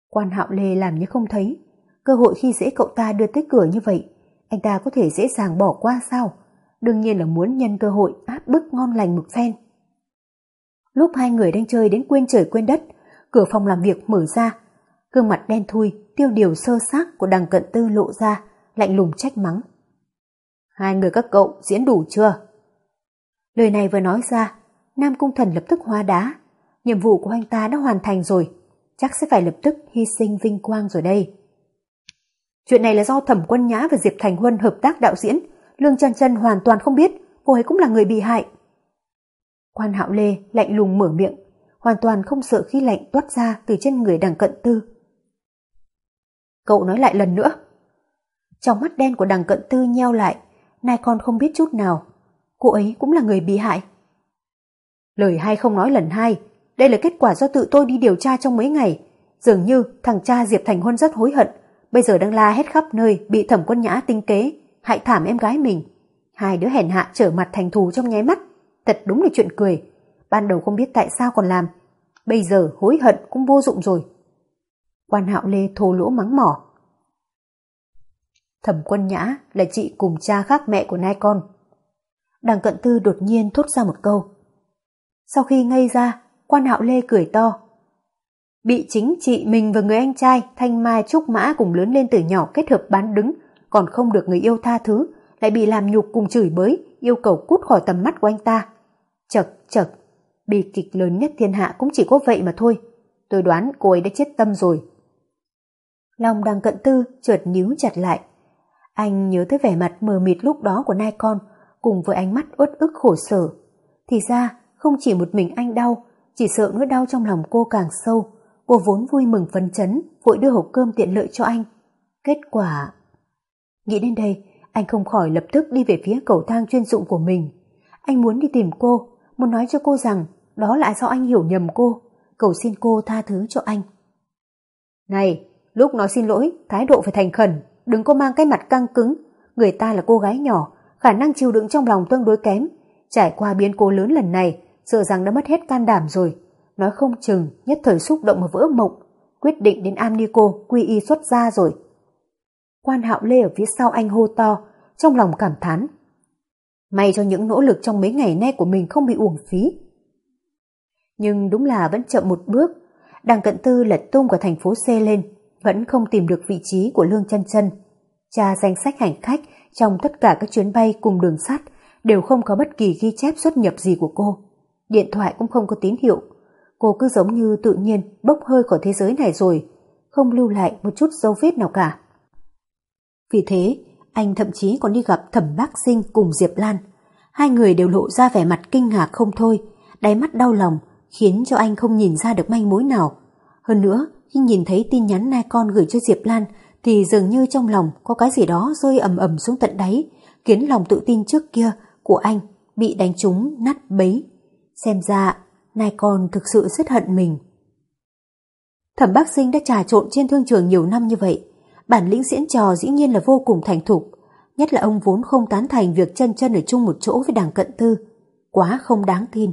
Quan hạo lê làm như không thấy. Cơ hội khi dễ cậu ta đưa tới cửa như vậy, anh ta có thể dễ dàng bỏ qua sao? Đương nhiên là muốn nhân cơ hội áp bức ngon lành một phen. Lúc hai người đang chơi đến quên trời quên đất, cửa phòng làm việc mở ra. Gương mặt đen thui, tiêu điều sơ xác của đằng cận tư lộ ra, lạnh lùng trách mắng. Hai người các cậu diễn đủ chưa? Lời này vừa nói ra, Nam Cung Thần lập tức hóa đá. Nhiệm vụ của anh ta đã hoàn thành rồi, chắc sẽ phải lập tức hy sinh vinh quang rồi đây. Chuyện này là do Thẩm Quân Nhã và Diệp Thành Huân hợp tác đạo diễn, Lương Chân Chân hoàn toàn không biết, cô ấy cũng là người bị hại. Quan Hạo Lê lạnh lùng mở miệng, hoàn toàn không sợ khi lạnh toát ra từ trên người đằng cận tư. Cậu nói lại lần nữa. Trong mắt đen của đằng cận tư nheo lại, nay con không biết chút nào. Cô ấy cũng là người bị hại. Lời hai không nói lần hai, đây là kết quả do tự tôi đi điều tra trong mấy ngày. Dường như thằng cha Diệp Thành Huân rất hối hận, bây giờ đang la hết khắp nơi bị thẩm quân nhã tinh kế, hại thảm em gái mình. Hai đứa hèn hạ trở mặt thành thù trong nháy mắt, thật đúng là chuyện cười. Ban đầu không biết tại sao còn làm, bây giờ hối hận cũng vô dụng rồi. Quan hạo lê thô lỗ mắng mỏ. Thẩm quân nhã là chị cùng cha khác mẹ của nai con. Đằng cận tư đột nhiên thốt ra một câu. Sau khi ngây ra, quan hạo lê cười to. Bị chính chị mình và người anh trai Thanh Mai Trúc Mã cùng lớn lên từ nhỏ kết hợp bán đứng, còn không được người yêu tha thứ, lại bị làm nhục cùng chửi bới, yêu cầu cút khỏi tầm mắt của anh ta. Chật, chật, bi kịch lớn nhất thiên hạ cũng chỉ có vậy mà thôi. Tôi đoán cô ấy đã chết tâm rồi. Lòng đang cận tư chợt nhíu chặt lại. Anh nhớ tới vẻ mặt mờ mịt lúc đó của nai con, cùng với ánh mắt uất ức khổ sở. Thì ra, không chỉ một mình anh đau, chỉ sợ nỗi đau trong lòng cô càng sâu. Cô vốn vui mừng phấn chấn, vội đưa hộp cơm tiện lợi cho anh. Kết quả... Nghĩ đến đây, anh không khỏi lập tức đi về phía cầu thang chuyên dụng của mình. Anh muốn đi tìm cô, muốn nói cho cô rằng đó là do anh hiểu nhầm cô, cầu xin cô tha thứ cho anh. Này, lúc nói xin lỗi, thái độ phải thành khẩn, đừng có mang cái mặt căng cứng. Người ta là cô gái nhỏ, khả năng chịu đựng trong lòng tương đối kém. Trải qua biến cố lớn lần này, sợ rằng đã mất hết can đảm rồi. Nói không chừng, nhất thời xúc động mà vỡ mộng, quyết định đến am Nico quy y xuất gia rồi. Quan hạo lê ở phía sau anh hô to, trong lòng cảm thán. May cho những nỗ lực trong mấy ngày nay của mình không bị uổng phí. Nhưng đúng là vẫn chậm một bước, đằng cận tư lật tung của thành phố C lên, vẫn không tìm được vị trí của Lương chân chân. Tra danh sách hành khách trong tất cả các chuyến bay cùng đường sắt đều không có bất kỳ ghi chép xuất nhập gì của cô. Điện thoại cũng không có tín hiệu. Cô cứ giống như tự nhiên bốc hơi khỏi thế giới này rồi, không lưu lại một chút dấu vết nào cả. Vì thế, anh thậm chí còn đi gặp Thẩm Bác Sinh cùng Diệp Lan. Hai người đều lộ ra vẻ mặt kinh ngạc không thôi, đáy mắt đau lòng, khiến cho anh không nhìn ra được manh mối nào. Hơn nữa, khi nhìn thấy tin nhắn nai con gửi cho Diệp Lan, thì dường như trong lòng có cái gì đó rơi ầm ầm xuống tận đáy, khiến lòng tự tin trước kia của anh bị đánh trúng nát bấy. Xem ra, nai con thực sự rất hận mình. Thẩm bác sinh đã trà trộn trên thương trường nhiều năm như vậy, bản lĩnh diễn trò dĩ nhiên là vô cùng thành thục, nhất là ông vốn không tán thành việc chân chân ở chung một chỗ với đảng cận tư, quá không đáng tin.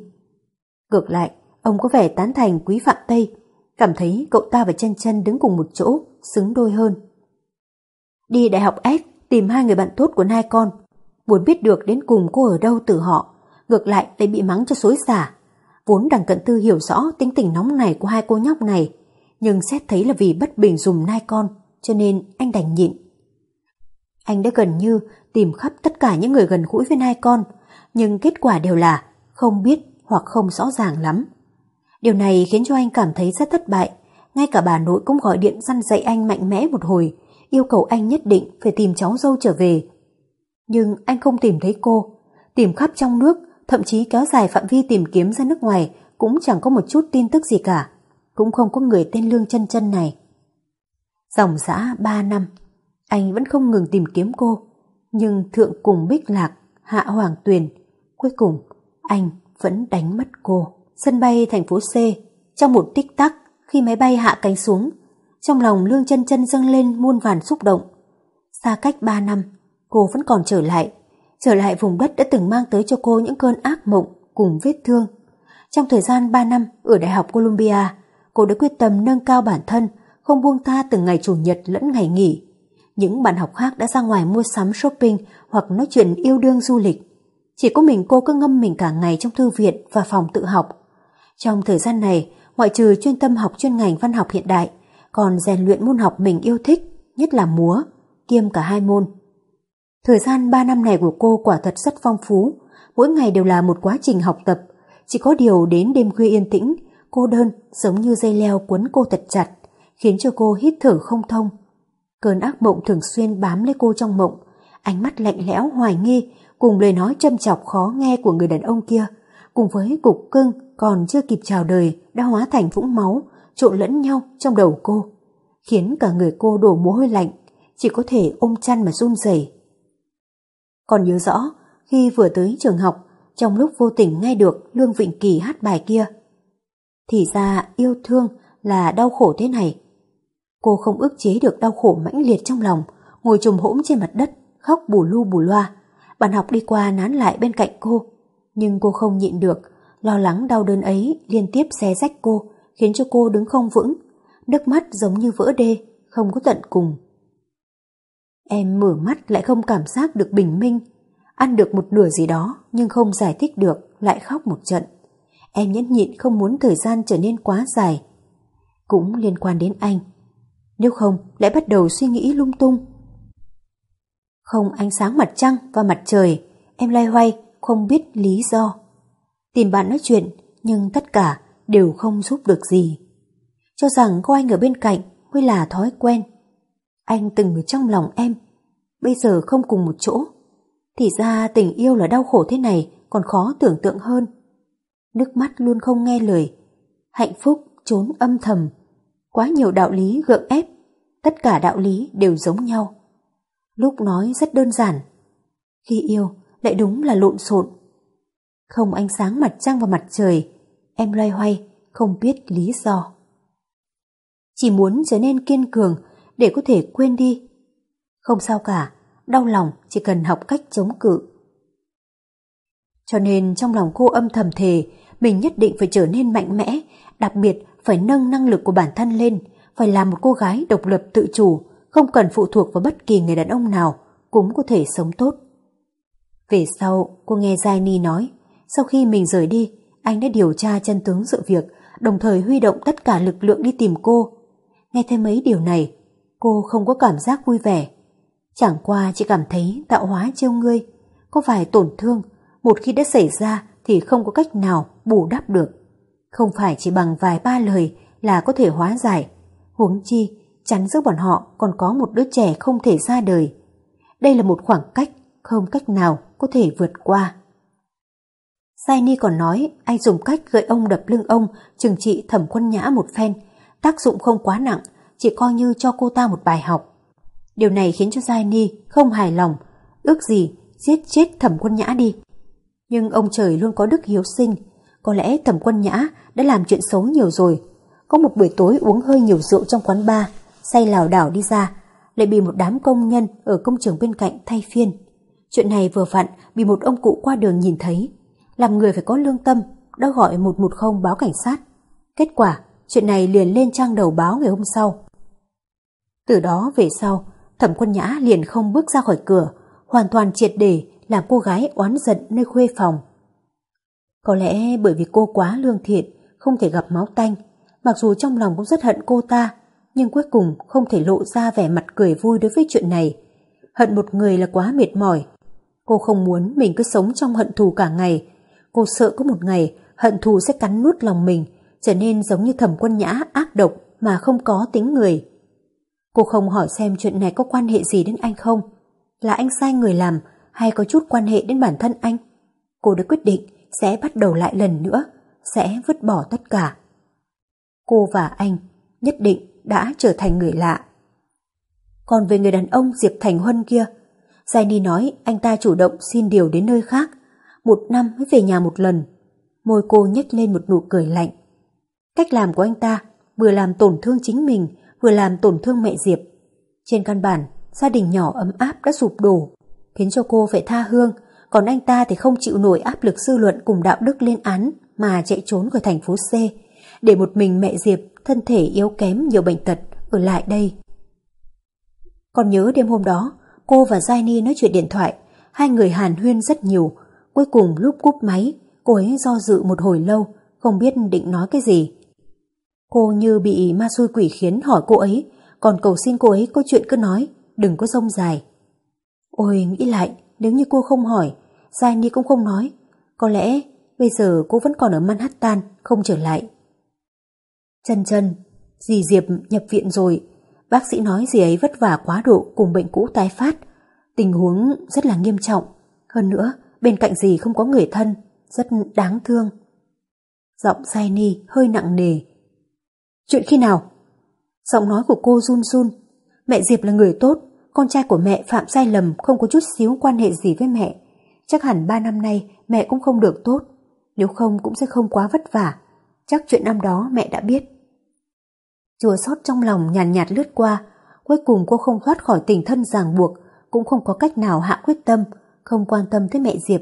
Ngược lại, ông có vẻ tán thành quý phạm Tây, cảm thấy cậu ta và chân chân đứng cùng một chỗ, xứng đôi hơn. Đi đại học S tìm hai người bạn tốt của nai con, muốn biết được đến cùng cô ở đâu từ họ, ngược lại lại bị mắng cho xối xả. Vốn đằng cận tư hiểu rõ tính tình nóng này của hai cô nhóc này, nhưng xét thấy là vì bất bình dùng nai con, cho nên anh đành nhịn. Anh đã gần như tìm khắp tất cả những người gần gũi với nai con, nhưng kết quả đều là không biết hoặc không rõ ràng lắm. Điều này khiến cho anh cảm thấy rất thất bại, ngay cả bà nội cũng gọi điện răn dạy anh mạnh mẽ một hồi, yêu cầu anh nhất định phải tìm cháu dâu trở về. Nhưng anh không tìm thấy cô, tìm khắp trong nước, thậm chí kéo dài phạm vi tìm kiếm ra nước ngoài cũng chẳng có một chút tin tức gì cả, cũng không có người tên Lương chân chân này. Dòng dã ba năm, anh vẫn không ngừng tìm kiếm cô, nhưng thượng cùng Bích Lạc, hạ Hoàng Tuyền, cuối cùng anh vẫn đánh mất cô. Sân bay thành phố C, trong một tích tắc khi máy bay hạ cánh xuống, trong lòng Lương chân chân dâng lên muôn vàn xúc động. Xa cách ba năm, cô vẫn còn trở lại, trở lại vùng đất đã từng mang tới cho cô những cơn ác mộng cùng vết thương. Trong thời gian 3 năm ở Đại học Columbia, cô đã quyết tâm nâng cao bản thân, không buông tha từng ngày chủ nhật lẫn ngày nghỉ. Những bạn học khác đã ra ngoài mua sắm shopping hoặc nói chuyện yêu đương du lịch. Chỉ có mình cô cứ ngâm mình cả ngày trong thư viện và phòng tự học. Trong thời gian này, ngoại trừ chuyên tâm học chuyên ngành văn học hiện đại, còn rèn luyện môn học mình yêu thích, nhất là múa, kiêm cả hai môn. Thời gian 3 năm này của cô quả thật rất phong phú, mỗi ngày đều là một quá trình học tập, chỉ có điều đến đêm khuya yên tĩnh, cô đơn giống như dây leo cuốn cô thật chặt, khiến cho cô hít thở không thông. Cơn ác mộng thường xuyên bám lấy cô trong mộng, ánh mắt lạnh lẽo hoài nghi cùng lời nói châm chọc khó nghe của người đàn ông kia, cùng với cục cưng còn chưa kịp chào đời đã hóa thành vũng máu, trộn lẫn nhau trong đầu cô, khiến cả người cô đổ mồ hôi lạnh, chỉ có thể ôm chăn mà run rẩy. Còn nhớ rõ, khi vừa tới trường học, trong lúc vô tình nghe được Lương Vịnh Kỳ hát bài kia. Thì ra yêu thương là đau khổ thế này. Cô không ức chế được đau khổ mãnh liệt trong lòng, ngồi trùm hỗn trên mặt đất, khóc bù lu bù loa. Bạn học đi qua nán lại bên cạnh cô, nhưng cô không nhịn được, lo lắng đau đớn ấy liên tiếp xé rách cô, khiến cho cô đứng không vững, nước mắt giống như vỡ đê, không có tận cùng. Em mở mắt lại không cảm giác được bình minh, ăn được một nửa gì đó nhưng không giải thích được, lại khóc một trận. Em nhẫn nhịn không muốn thời gian trở nên quá dài. Cũng liên quan đến anh. Nếu không, lại bắt đầu suy nghĩ lung tung. Không ánh sáng mặt trăng và mặt trời, em lay hoay, không biết lý do. Tìm bạn nói chuyện, nhưng tất cả đều không giúp được gì. Cho rằng có anh ở bên cạnh mới là thói quen. Anh từng ở trong lòng em, bây giờ không cùng một chỗ. Thì ra tình yêu là đau khổ thế này còn khó tưởng tượng hơn. Nước mắt luôn không nghe lời, hạnh phúc trốn âm thầm. Quá nhiều đạo lý gượng ép, tất cả đạo lý đều giống nhau. Lúc nói rất đơn giản, khi yêu lại đúng là lộn xộn. Không ánh sáng mặt trăng và mặt trời, em loay hoay, không biết lý do. Chỉ muốn trở nên kiên cường để có thể quên đi. Không sao cả, đau lòng chỉ cần học cách chống cự. Cho nên trong lòng cô âm thầm thề, mình nhất định phải trở nên mạnh mẽ, đặc biệt phải nâng năng lực của bản thân lên, phải làm một cô gái độc lập tự chủ, không cần phụ thuộc vào bất kỳ người đàn ông nào, cũng có thể sống tốt. Về sau, cô nghe Giai Ni nói, sau khi mình rời đi, anh đã điều tra chân tướng sự việc, đồng thời huy động tất cả lực lượng đi tìm cô. Nghe thấy mấy điều này, cô không có cảm giác vui vẻ. Chẳng qua chỉ cảm thấy tạo hóa trêu ngươi, có vài tổn thương, một khi đã xảy ra thì không có cách nào bù đắp được. Không phải chỉ bằng vài ba lời là có thể hóa giải. Huống chi, chắn giữa bọn họ còn có một đứa trẻ không thể ra đời. Đây là một khoảng cách không cách nào có thể vượt qua. Sai Ni còn nói anh dùng cách gợi ông đập lưng ông trừng trị thẩm quân nhã một phen, tác dụng không quá nặng, chỉ coi như cho cô ta một bài học. Điều này khiến cho Giai Ni không hài lòng, ước gì giết chết thẩm quân nhã đi. Nhưng ông trời luôn có đức hiếu sinh, có lẽ thẩm quân nhã đã làm chuyện xấu nhiều rồi. Có một buổi tối uống hơi nhiều rượu trong quán bar, say lảo đảo đi ra, lại bị một đám công nhân ở công trường bên cạnh thay phiên. Chuyện này vừa vặn bị một ông cụ qua đường nhìn thấy. Làm người phải có lương tâm, đã gọi 110 báo cảnh sát. Kết quả, chuyện này liền lên trang đầu báo ngày hôm sau. Từ đó về sau, thẩm quân nhã liền không bước ra khỏi cửa, hoàn toàn triệt để làm cô gái oán giận nơi khuê phòng. Có lẽ bởi vì cô quá lương thiện, không thể gặp máu tanh, mặc dù trong lòng cũng rất hận cô ta, nhưng cuối cùng không thể lộ ra vẻ mặt cười vui đối với chuyện này. Hận một người là quá mệt mỏi. Cô không muốn mình cứ sống trong hận thù cả ngày. Cô sợ có một ngày hận thù sẽ cắn nuốt lòng mình, trở nên giống như thẩm quân nhã ác độc mà không có tính người. Cô không hỏi xem chuyện này có quan hệ gì đến anh không? Là anh sai người làm hay có chút quan hệ đến bản thân anh? Cô đã quyết định sẽ bắt đầu lại lần nữa, sẽ vứt bỏ tất cả. Cô và anh nhất định đã trở thành người lạ. Còn về người đàn ông Diệp Thành Huân kia, Giai nói anh ta chủ động xin điều đến nơi khác, một năm mới về nhà một lần. Môi cô nhếch lên một nụ cười lạnh. Cách làm của anh ta vừa làm tổn thương chính mình, vừa làm tổn thương mẹ Diệp. Trên căn bản, gia đình nhỏ ấm áp đã sụp đổ, khiến cho cô phải tha hương, còn anh ta thì không chịu nổi áp lực dư luận cùng đạo đức lên án mà chạy trốn khỏi thành phố C, để một mình mẹ Diệp thân thể yếu kém nhiều bệnh tật ở lại đây. Còn nhớ đêm hôm đó, cô và Giai Ni nói chuyện điện thoại, hai người hàn huyên rất nhiều, cuối cùng lúc cúp máy, cô ấy do dự một hồi lâu, không biết định nói cái gì. Cô như bị ma xui quỷ khiến hỏi cô ấy, còn cầu xin cô ấy có chuyện cứ nói, đừng có rông dài. Ôi nghĩ lại, nếu như cô không hỏi, Giai Ni cũng không nói, có lẽ bây giờ cô vẫn còn ở Manhattan, không trở lại. Chân chân, dì Diệp nhập viện rồi, bác sĩ nói dì ấy vất vả quá độ cùng bệnh cũ tái phát, tình huống rất là nghiêm trọng. Hơn nữa, bên cạnh dì không có người thân, rất đáng thương. Giọng Giai Ni hơi nặng nề. Chuyện khi nào? Giọng nói của cô run run. Mẹ Diệp là người tốt, con trai của mẹ phạm sai lầm không có chút xíu quan hệ gì với mẹ. Chắc hẳn ba năm nay mẹ cũng không được tốt, nếu không cũng sẽ không quá vất vả. Chắc chuyện năm đó mẹ đã biết. Chùa sót trong lòng nhàn nhạt, nhạt lướt qua, cuối cùng cô không thoát khỏi tình thân ràng buộc, cũng không có cách nào hạ quyết tâm, không quan tâm tới mẹ Diệp.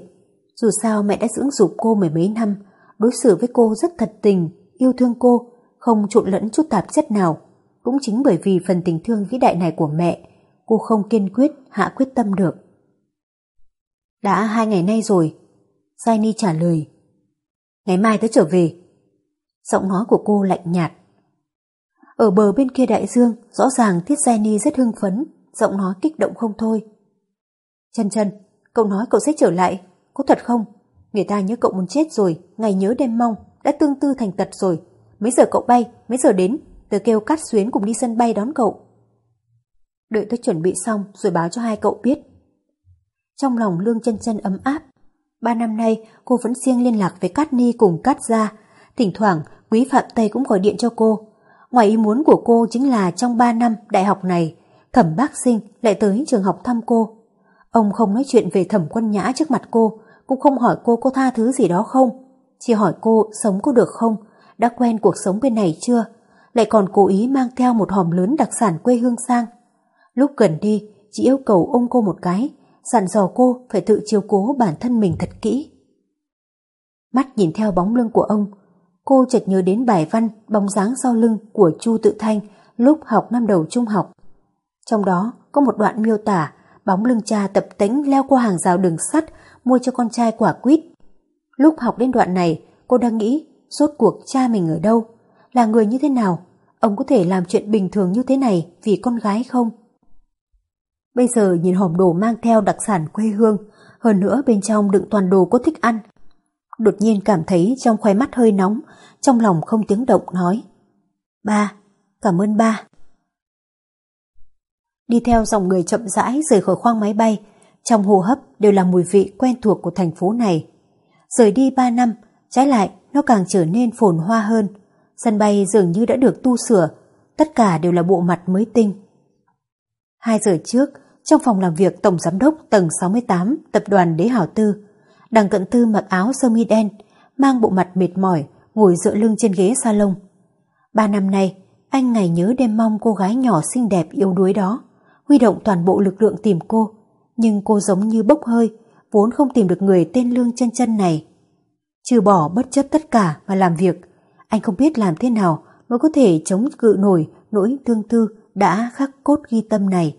Dù sao mẹ đã dưỡng dục cô mười mấy năm, đối xử với cô rất thật tình, yêu thương cô, không trộn lẫn chút tạp chất nào. Cũng chính bởi vì phần tình thương vĩ đại này của mẹ, cô không kiên quyết hạ quyết tâm được. Đã hai ngày nay rồi, Giai Ni trả lời. Ngày mai tớ trở về. Giọng nói của cô lạnh nhạt. Ở bờ bên kia đại dương, rõ ràng Thiết Giai Ni rất hưng phấn, giọng nói kích động không thôi. Chân chân, cậu nói cậu sẽ trở lại, có thật không? Người ta nhớ cậu muốn chết rồi, ngày nhớ đêm mong, đã tương tư thành tật rồi. Mấy giờ cậu bay, mấy giờ đến, tớ kêu cắt xuyến cùng đi sân bay đón cậu. Đợi tôi chuẩn bị xong rồi báo cho hai cậu biết. Trong lòng Lương chân chân ấm áp. Ba năm nay cô vẫn siêng liên lạc với Cát Ni cùng Cát Gia. Thỉnh thoảng Quý Phạm Tây cũng gọi điện cho cô. Ngoài ý muốn của cô chính là trong ba năm đại học này, thẩm bác sinh lại tới trường học thăm cô. Ông không nói chuyện về thẩm quân nhã trước mặt cô, cũng không hỏi cô có tha thứ gì đó không. Chỉ hỏi cô sống có được không, đã quen cuộc sống bên này chưa, lại còn cố ý mang theo một hòm lớn đặc sản quê hương sang. Lúc gần đi, chỉ yêu cầu ôm cô một cái, dặn dò cô phải tự chiếu cố bản thân mình thật kỹ. Mắt nhìn theo bóng lưng của ông, cô chợt nhớ đến bài văn bóng dáng sau lưng của Chu Tự Thanh lúc học năm đầu trung học. Trong đó có một đoạn miêu tả bóng lưng cha tập tĩnh leo qua hàng rào đường sắt mua cho con trai quả quýt. Lúc học đến đoạn này, cô đang nghĩ rốt cuộc cha mình ở đâu, là người như thế nào, ông có thể làm chuyện bình thường như thế này vì con gái không? Bây giờ nhìn hòm đồ mang theo đặc sản quê hương, hơn nữa bên trong đựng toàn đồ cô thích ăn. Đột nhiên cảm thấy trong khoe mắt hơi nóng, trong lòng không tiếng động nói. Ba, cảm ơn ba. Đi theo dòng người chậm rãi rời khỏi khoang máy bay, trong hô hấp đều là mùi vị quen thuộc của thành phố này. Rời đi ba năm, trái lại nó càng trở nên phồn hoa hơn. Sân bay dường như đã được tu sửa, tất cả đều là bộ mặt mới tinh. Hai giờ trước, trong phòng làm việc Tổng Giám đốc tầng 68 tập đoàn Đế Hảo Tư, đằng cận tư mặc áo sơ mi đen, mang bộ mặt mệt mỏi, ngồi dựa lưng trên ghế salon. Ba năm nay, anh ngày nhớ đêm mong cô gái nhỏ xinh đẹp yếu đuối đó, huy động toàn bộ lực lượng tìm cô, nhưng cô giống như bốc hơi, vốn không tìm được người tên Lương chân chân này. Trừ bỏ bất chấp tất cả mà làm việc, anh không biết làm thế nào mới có thể chống cự nổi nỗi thương tư đã khắc cốt ghi tâm này.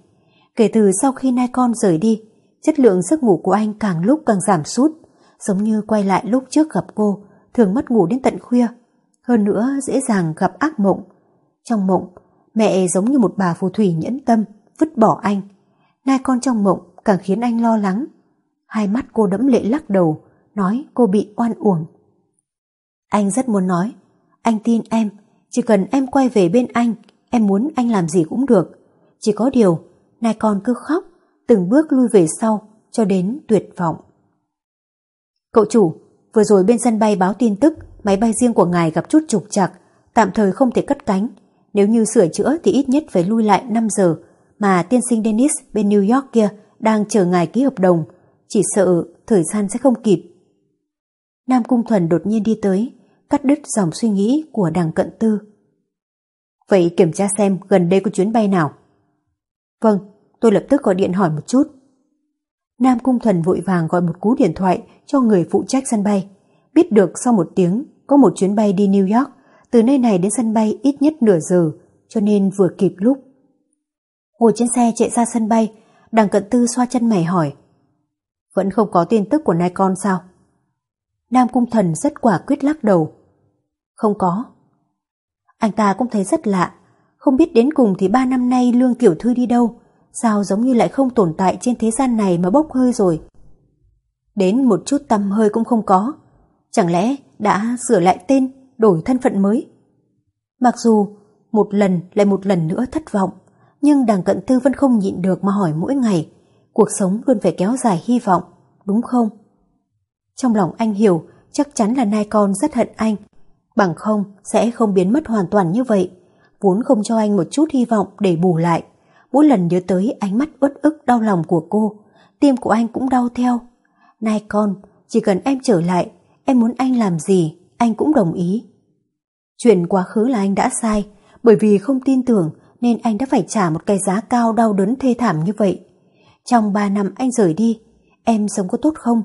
Kể từ sau khi nai con rời đi, chất lượng giấc ngủ của anh càng lúc càng giảm sút, giống như quay lại lúc trước gặp cô, thường mất ngủ đến tận khuya. Hơn nữa dễ dàng gặp ác mộng. Trong mộng, mẹ giống như một bà phù thủy nhẫn tâm, vứt bỏ anh. Nai con trong mộng càng khiến anh lo lắng. Hai mắt cô đẫm lệ lắc đầu, nói cô bị oan uổng. Anh rất muốn nói, anh tin em, chỉ cần em quay về bên anh, em muốn anh làm gì cũng được. Chỉ có điều, nai con cứ khóc, từng bước lui về sau, cho đến tuyệt vọng. Cậu chủ, vừa rồi bên sân bay báo tin tức máy bay riêng của ngài gặp chút trục trặc, tạm thời không thể cất cánh. Nếu như sửa chữa thì ít nhất phải lui lại 5 giờ, mà tiên sinh Dennis bên New York kia đang chờ ngài ký hợp đồng, chỉ sợ thời gian sẽ không kịp. Nam Cung Thuần đột nhiên đi tới, cắt đứt dòng suy nghĩ của đằng cận tư. Vậy kiểm tra xem gần đây có chuyến bay nào? Vâng, tôi lập tức gọi điện hỏi một chút. Nam Cung Thuần vội vàng gọi một cú điện thoại cho người phụ trách sân bay. Biết được sau một tiếng có một chuyến bay đi New York, từ nơi này đến sân bay ít nhất nửa giờ, cho nên vừa kịp lúc. Ngồi trên xe chạy ra sân bay, đằng cận tư xoa chân mày hỏi. Vẫn không có tin tức của nai con sao? Nam Cung Thần rất quả quyết lắc đầu. Không có. Anh ta cũng thấy rất lạ, không biết đến cùng thì ba năm nay Lương Tiểu Thư đi đâu, sao giống như lại không tồn tại trên thế gian này mà bốc hơi rồi. Đến một chút tâm hơi cũng không có, chẳng lẽ đã sửa lại tên, đổi thân phận mới? Mặc dù một lần lại một lần nữa thất vọng, nhưng đằng cận tư vẫn không nhịn được mà hỏi mỗi ngày, cuộc sống luôn phải kéo dài hy vọng, đúng không? Trong lòng anh hiểu chắc chắn là nai con rất hận anh, bằng không sẽ không biến mất hoàn toàn như vậy, vốn không cho anh một chút hy vọng để bù lại. Mỗi lần nhớ tới ánh mắt uất ức đau lòng của cô, tim của anh cũng đau theo. Nai con, chỉ cần em trở lại, em muốn anh làm gì, anh cũng đồng ý. Chuyện quá khứ là anh đã sai, bởi vì không tin tưởng nên anh đã phải trả một cái giá cao đau đớn thê thảm như vậy. Trong ba năm anh rời đi, em sống có tốt không?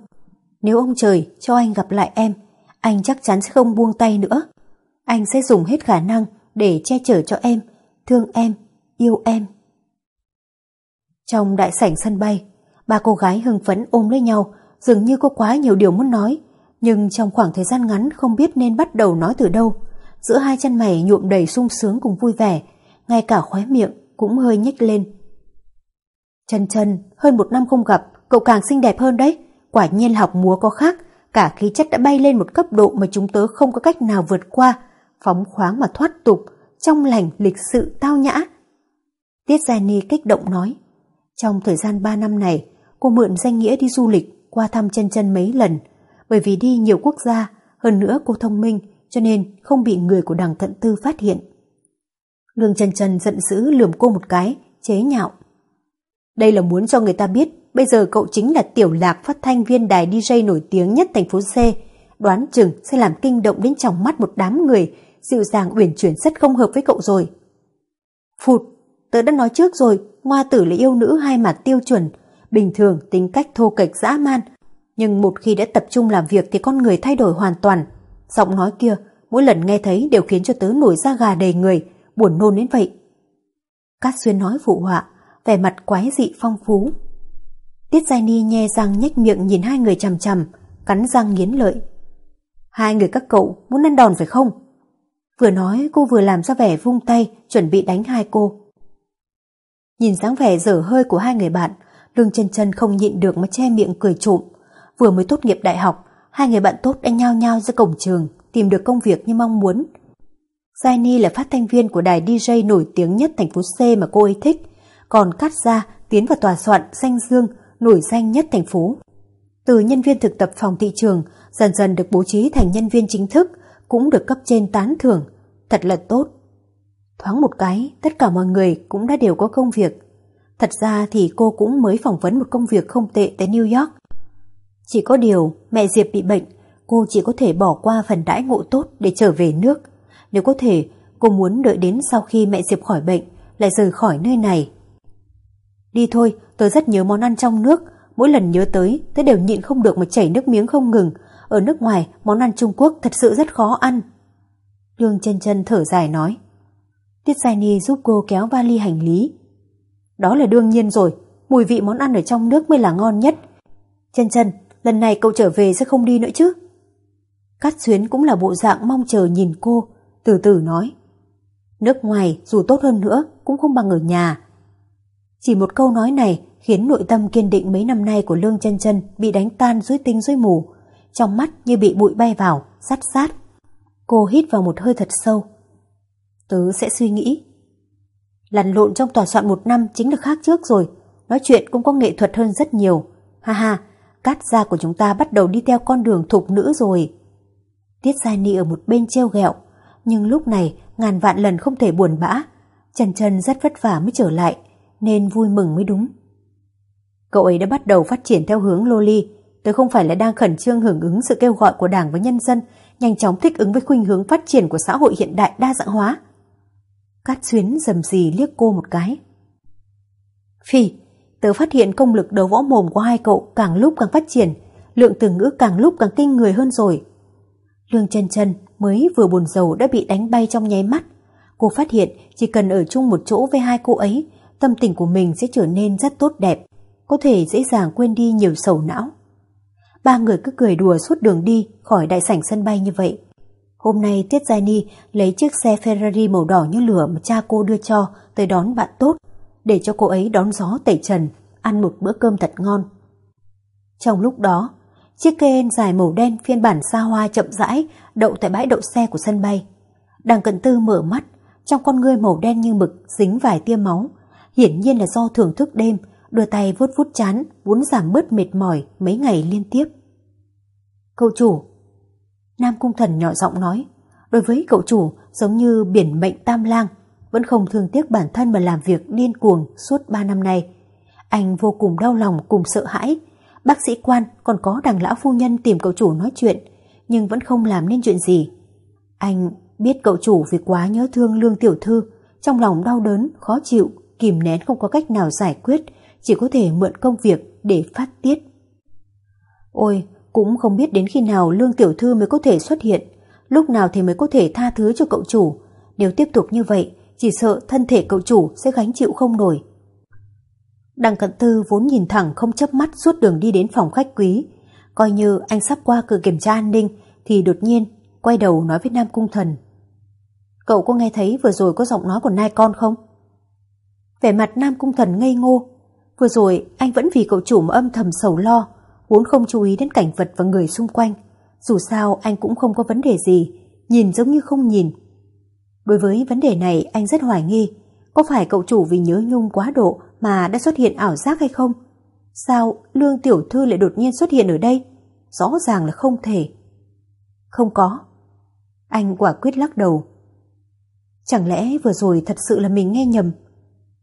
Nếu ông trời cho anh gặp lại em, anh chắc chắn sẽ không buông tay nữa. Anh sẽ dùng hết khả năng để che chở cho em, thương em, yêu em. Trong đại sảnh sân bay, ba cô gái hưng phấn ôm lấy nhau, dường như có quá nhiều điều muốn nói, nhưng trong khoảng thời gian ngắn không biết nên bắt đầu nói từ đâu. Giữa hai chân mày nhuộm đầy sung sướng cùng vui vẻ, ngay cả khóe miệng cũng hơi nhếch lên. Chân chân, hơn một năm không gặp, cậu càng xinh đẹp hơn đấy. Quả nhiên học múa có khác, cả khí chất đã bay lên một cấp độ mà chúng tớ không có cách nào vượt qua, phóng khoáng mà thoát tục, trong lành lịch sự tao nhã. Tiết Jenny kích động nói, trong thời gian 3 năm này, cô mượn danh nghĩa đi du lịch qua thăm chân chân mấy lần, bởi vì đi nhiều quốc gia, hơn nữa cô thông minh cho nên không bị người của đằng cận tư phát hiện. Lương chân chân giận dữ lườm cô một cái, chế nhạo. Đây là muốn cho người ta biết bây giờ cậu chính là tiểu lạc phát thanh viên đài DJ nổi tiếng nhất thành phố C. Đoán chừng sẽ làm kinh động đến trong mắt một đám người, dịu dàng uyển chuyển rất không hợp với cậu rồi. Phụt, tớ đã nói trước rồi, ngoa tử là yêu nữ hai mặt tiêu chuẩn, bình thường tính cách thô kệch dã man, Nhưng một khi đã tập trung làm việc thì con người thay đổi hoàn toàn. Giọng nói kia, mỗi lần nghe thấy đều khiến cho tớ nổi da gà đầy người, buồn nôn đến vậy. Cát Xuyên nói phụ họa, vẻ mặt quái dị phong phú. Tiết Giai Ni nhe răng nhếch miệng nhìn hai người chằm chằm, cắn răng nghiến lợi. Hai người các cậu muốn ăn đòn phải không? Vừa nói cô vừa làm ra vẻ vung tay chuẩn bị đánh hai cô. Nhìn dáng vẻ dở hơi của hai người bạn, Lương chân chân không nhịn được mà che miệng cười trộm. Vừa mới tốt nghiệp đại học, hai người bạn tốt đã nhao nhao ra cổng trường, tìm được công việc như mong muốn. Giai Ni là phát thanh viên của đài DJ nổi tiếng nhất thành phố C mà cô ấy thích, còn cắt ra tiến vào tòa soạn danh dương nổi danh nhất thành phố. Từ nhân viên thực tập phòng thị trường, dần dần được bố trí thành nhân viên chính thức, cũng được cấp trên tán thưởng, thật là tốt. Thoáng một cái, tất cả mọi người cũng đã đều có công việc. Thật ra thì cô cũng mới phỏng vấn một công việc không tệ tại New York. Chỉ có điều, mẹ Diệp bị bệnh, cô chỉ có thể bỏ qua phần đãi ngộ tốt để trở về nước. Nếu có thể, cô muốn đợi đến sau khi mẹ Diệp khỏi bệnh, lại rời khỏi nơi này. Đi thôi, tôi rất nhớ món ăn trong nước, mỗi lần nhớ tới, tôi đều nhịn không được mà chảy nước miếng không ngừng. Ở nước ngoài, món ăn Trung Quốc thật sự rất khó ăn. Lương chân chân thở dài nói. Tiết Giai Ni giúp cô kéo vali hành lý. Đó là đương nhiên rồi, mùi vị món ăn ở trong nước mới là ngon nhất. Chân chân, lần này cậu trở về sẽ không đi nữa chứ? Cát Xuyến cũng là bộ dạng mong chờ nhìn cô, từ từ nói. Nước ngoài dù tốt hơn nữa cũng không bằng ở nhà. Chỉ một câu nói này khiến nội tâm kiên định mấy năm nay của Lương chân chân bị đánh tan dưới tinh dưới mù, trong mắt như bị bụi bay vào, sát sát. Cô hít vào một hơi thật sâu. Tớ sẽ suy nghĩ. Lăn lộn trong tòa soạn một năm chính là khác trước rồi, nói chuyện cũng có nghệ thuật hơn rất nhiều. Ha ha, cát gia của chúng ta bắt đầu đi theo con đường thục nữ rồi. Tiết Giai Ni ở một bên treo ghẹo, nhưng lúc này ngàn vạn lần không thể buồn bã. Trần Trần rất vất vả mới trở lại, nên vui mừng mới đúng. Cậu ấy đã bắt đầu phát triển theo hướng loli, tôi không phải là đang khẩn trương hưởng ứng sự kêu gọi của đảng với nhân dân, nhanh chóng thích ứng với khuynh hướng phát triển của xã hội hiện đại đa dạng hóa. Cát xuyến dầm gì liếc cô một cái. Phi, tớ phát hiện công lực đấu võ mồm của hai cậu càng lúc càng phát triển, lượng từ ngữ càng lúc càng kinh người hơn rồi. Lương chân chân mới vừa buồn rầu đã bị đánh bay trong nháy mắt. Cô phát hiện chỉ cần ở chung một chỗ với hai cô ấy, tâm tình của mình sẽ trở nên rất tốt đẹp, có thể dễ dàng quên đi nhiều sầu não. Ba người cứ cười đùa suốt đường đi khỏi đại sảnh sân bay như vậy. Hôm nay Tiết Giai Ni lấy chiếc xe Ferrari màu đỏ như lửa mà cha cô đưa cho tới đón bạn tốt, để cho cô ấy đón gió tẩy trần, ăn một bữa cơm thật ngon. Trong lúc đó, chiếc Cayenne dài màu đen phiên bản xa hoa chậm rãi đậu tại bãi đậu xe của sân bay. Đằng cận tư mở mắt, trong con ngươi màu đen như mực dính vài tia máu, hiển nhiên là do thưởng thức đêm, đưa tay vuốt vuốt chán, muốn giảm bớt mệt mỏi mấy ngày liên tiếp. Cậu chủ, Nam Cung Thần nhỏ giọng nói, đối với cậu chủ giống như biển mệnh tam lang, vẫn không thương tiếc bản thân mà làm việc điên cuồng suốt ba năm nay. Anh vô cùng đau lòng cùng sợ hãi. Bác sĩ quan còn có đằng lão phu nhân tìm cậu chủ nói chuyện, nhưng vẫn không làm nên chuyện gì. Anh biết cậu chủ vì quá nhớ thương lương tiểu thư, trong lòng đau đớn, khó chịu, kìm nén không có cách nào giải quyết, chỉ có thể mượn công việc để phát tiết. Ôi, cũng không biết đến khi nào Lương Tiểu Thư mới có thể xuất hiện, lúc nào thì mới có thể tha thứ cho cậu chủ. Nếu tiếp tục như vậy, chỉ sợ thân thể cậu chủ sẽ gánh chịu không nổi. Đằng cận tư vốn nhìn thẳng không chớp mắt suốt đường đi đến phòng khách quý. Coi như anh sắp qua cửa kiểm tra an ninh thì đột nhiên quay đầu nói với Nam Cung Thần. Cậu có nghe thấy vừa rồi có giọng nói của nai con không? Vẻ mặt Nam Cung Thần ngây ngô. Vừa rồi anh vẫn vì cậu chủ mà âm thầm sầu lo vốn không chú ý đến cảnh vật và người xung quanh. Dù sao anh cũng không có vấn đề gì, nhìn giống như không nhìn. Đối với vấn đề này anh rất hoài nghi, có phải cậu chủ vì nhớ nhung quá độ mà đã xuất hiện ảo giác hay không? Sao Lương Tiểu Thư lại đột nhiên xuất hiện ở đây? Rõ ràng là không thể. Không có. Anh quả quyết lắc đầu. Chẳng lẽ vừa rồi thật sự là mình nghe nhầm?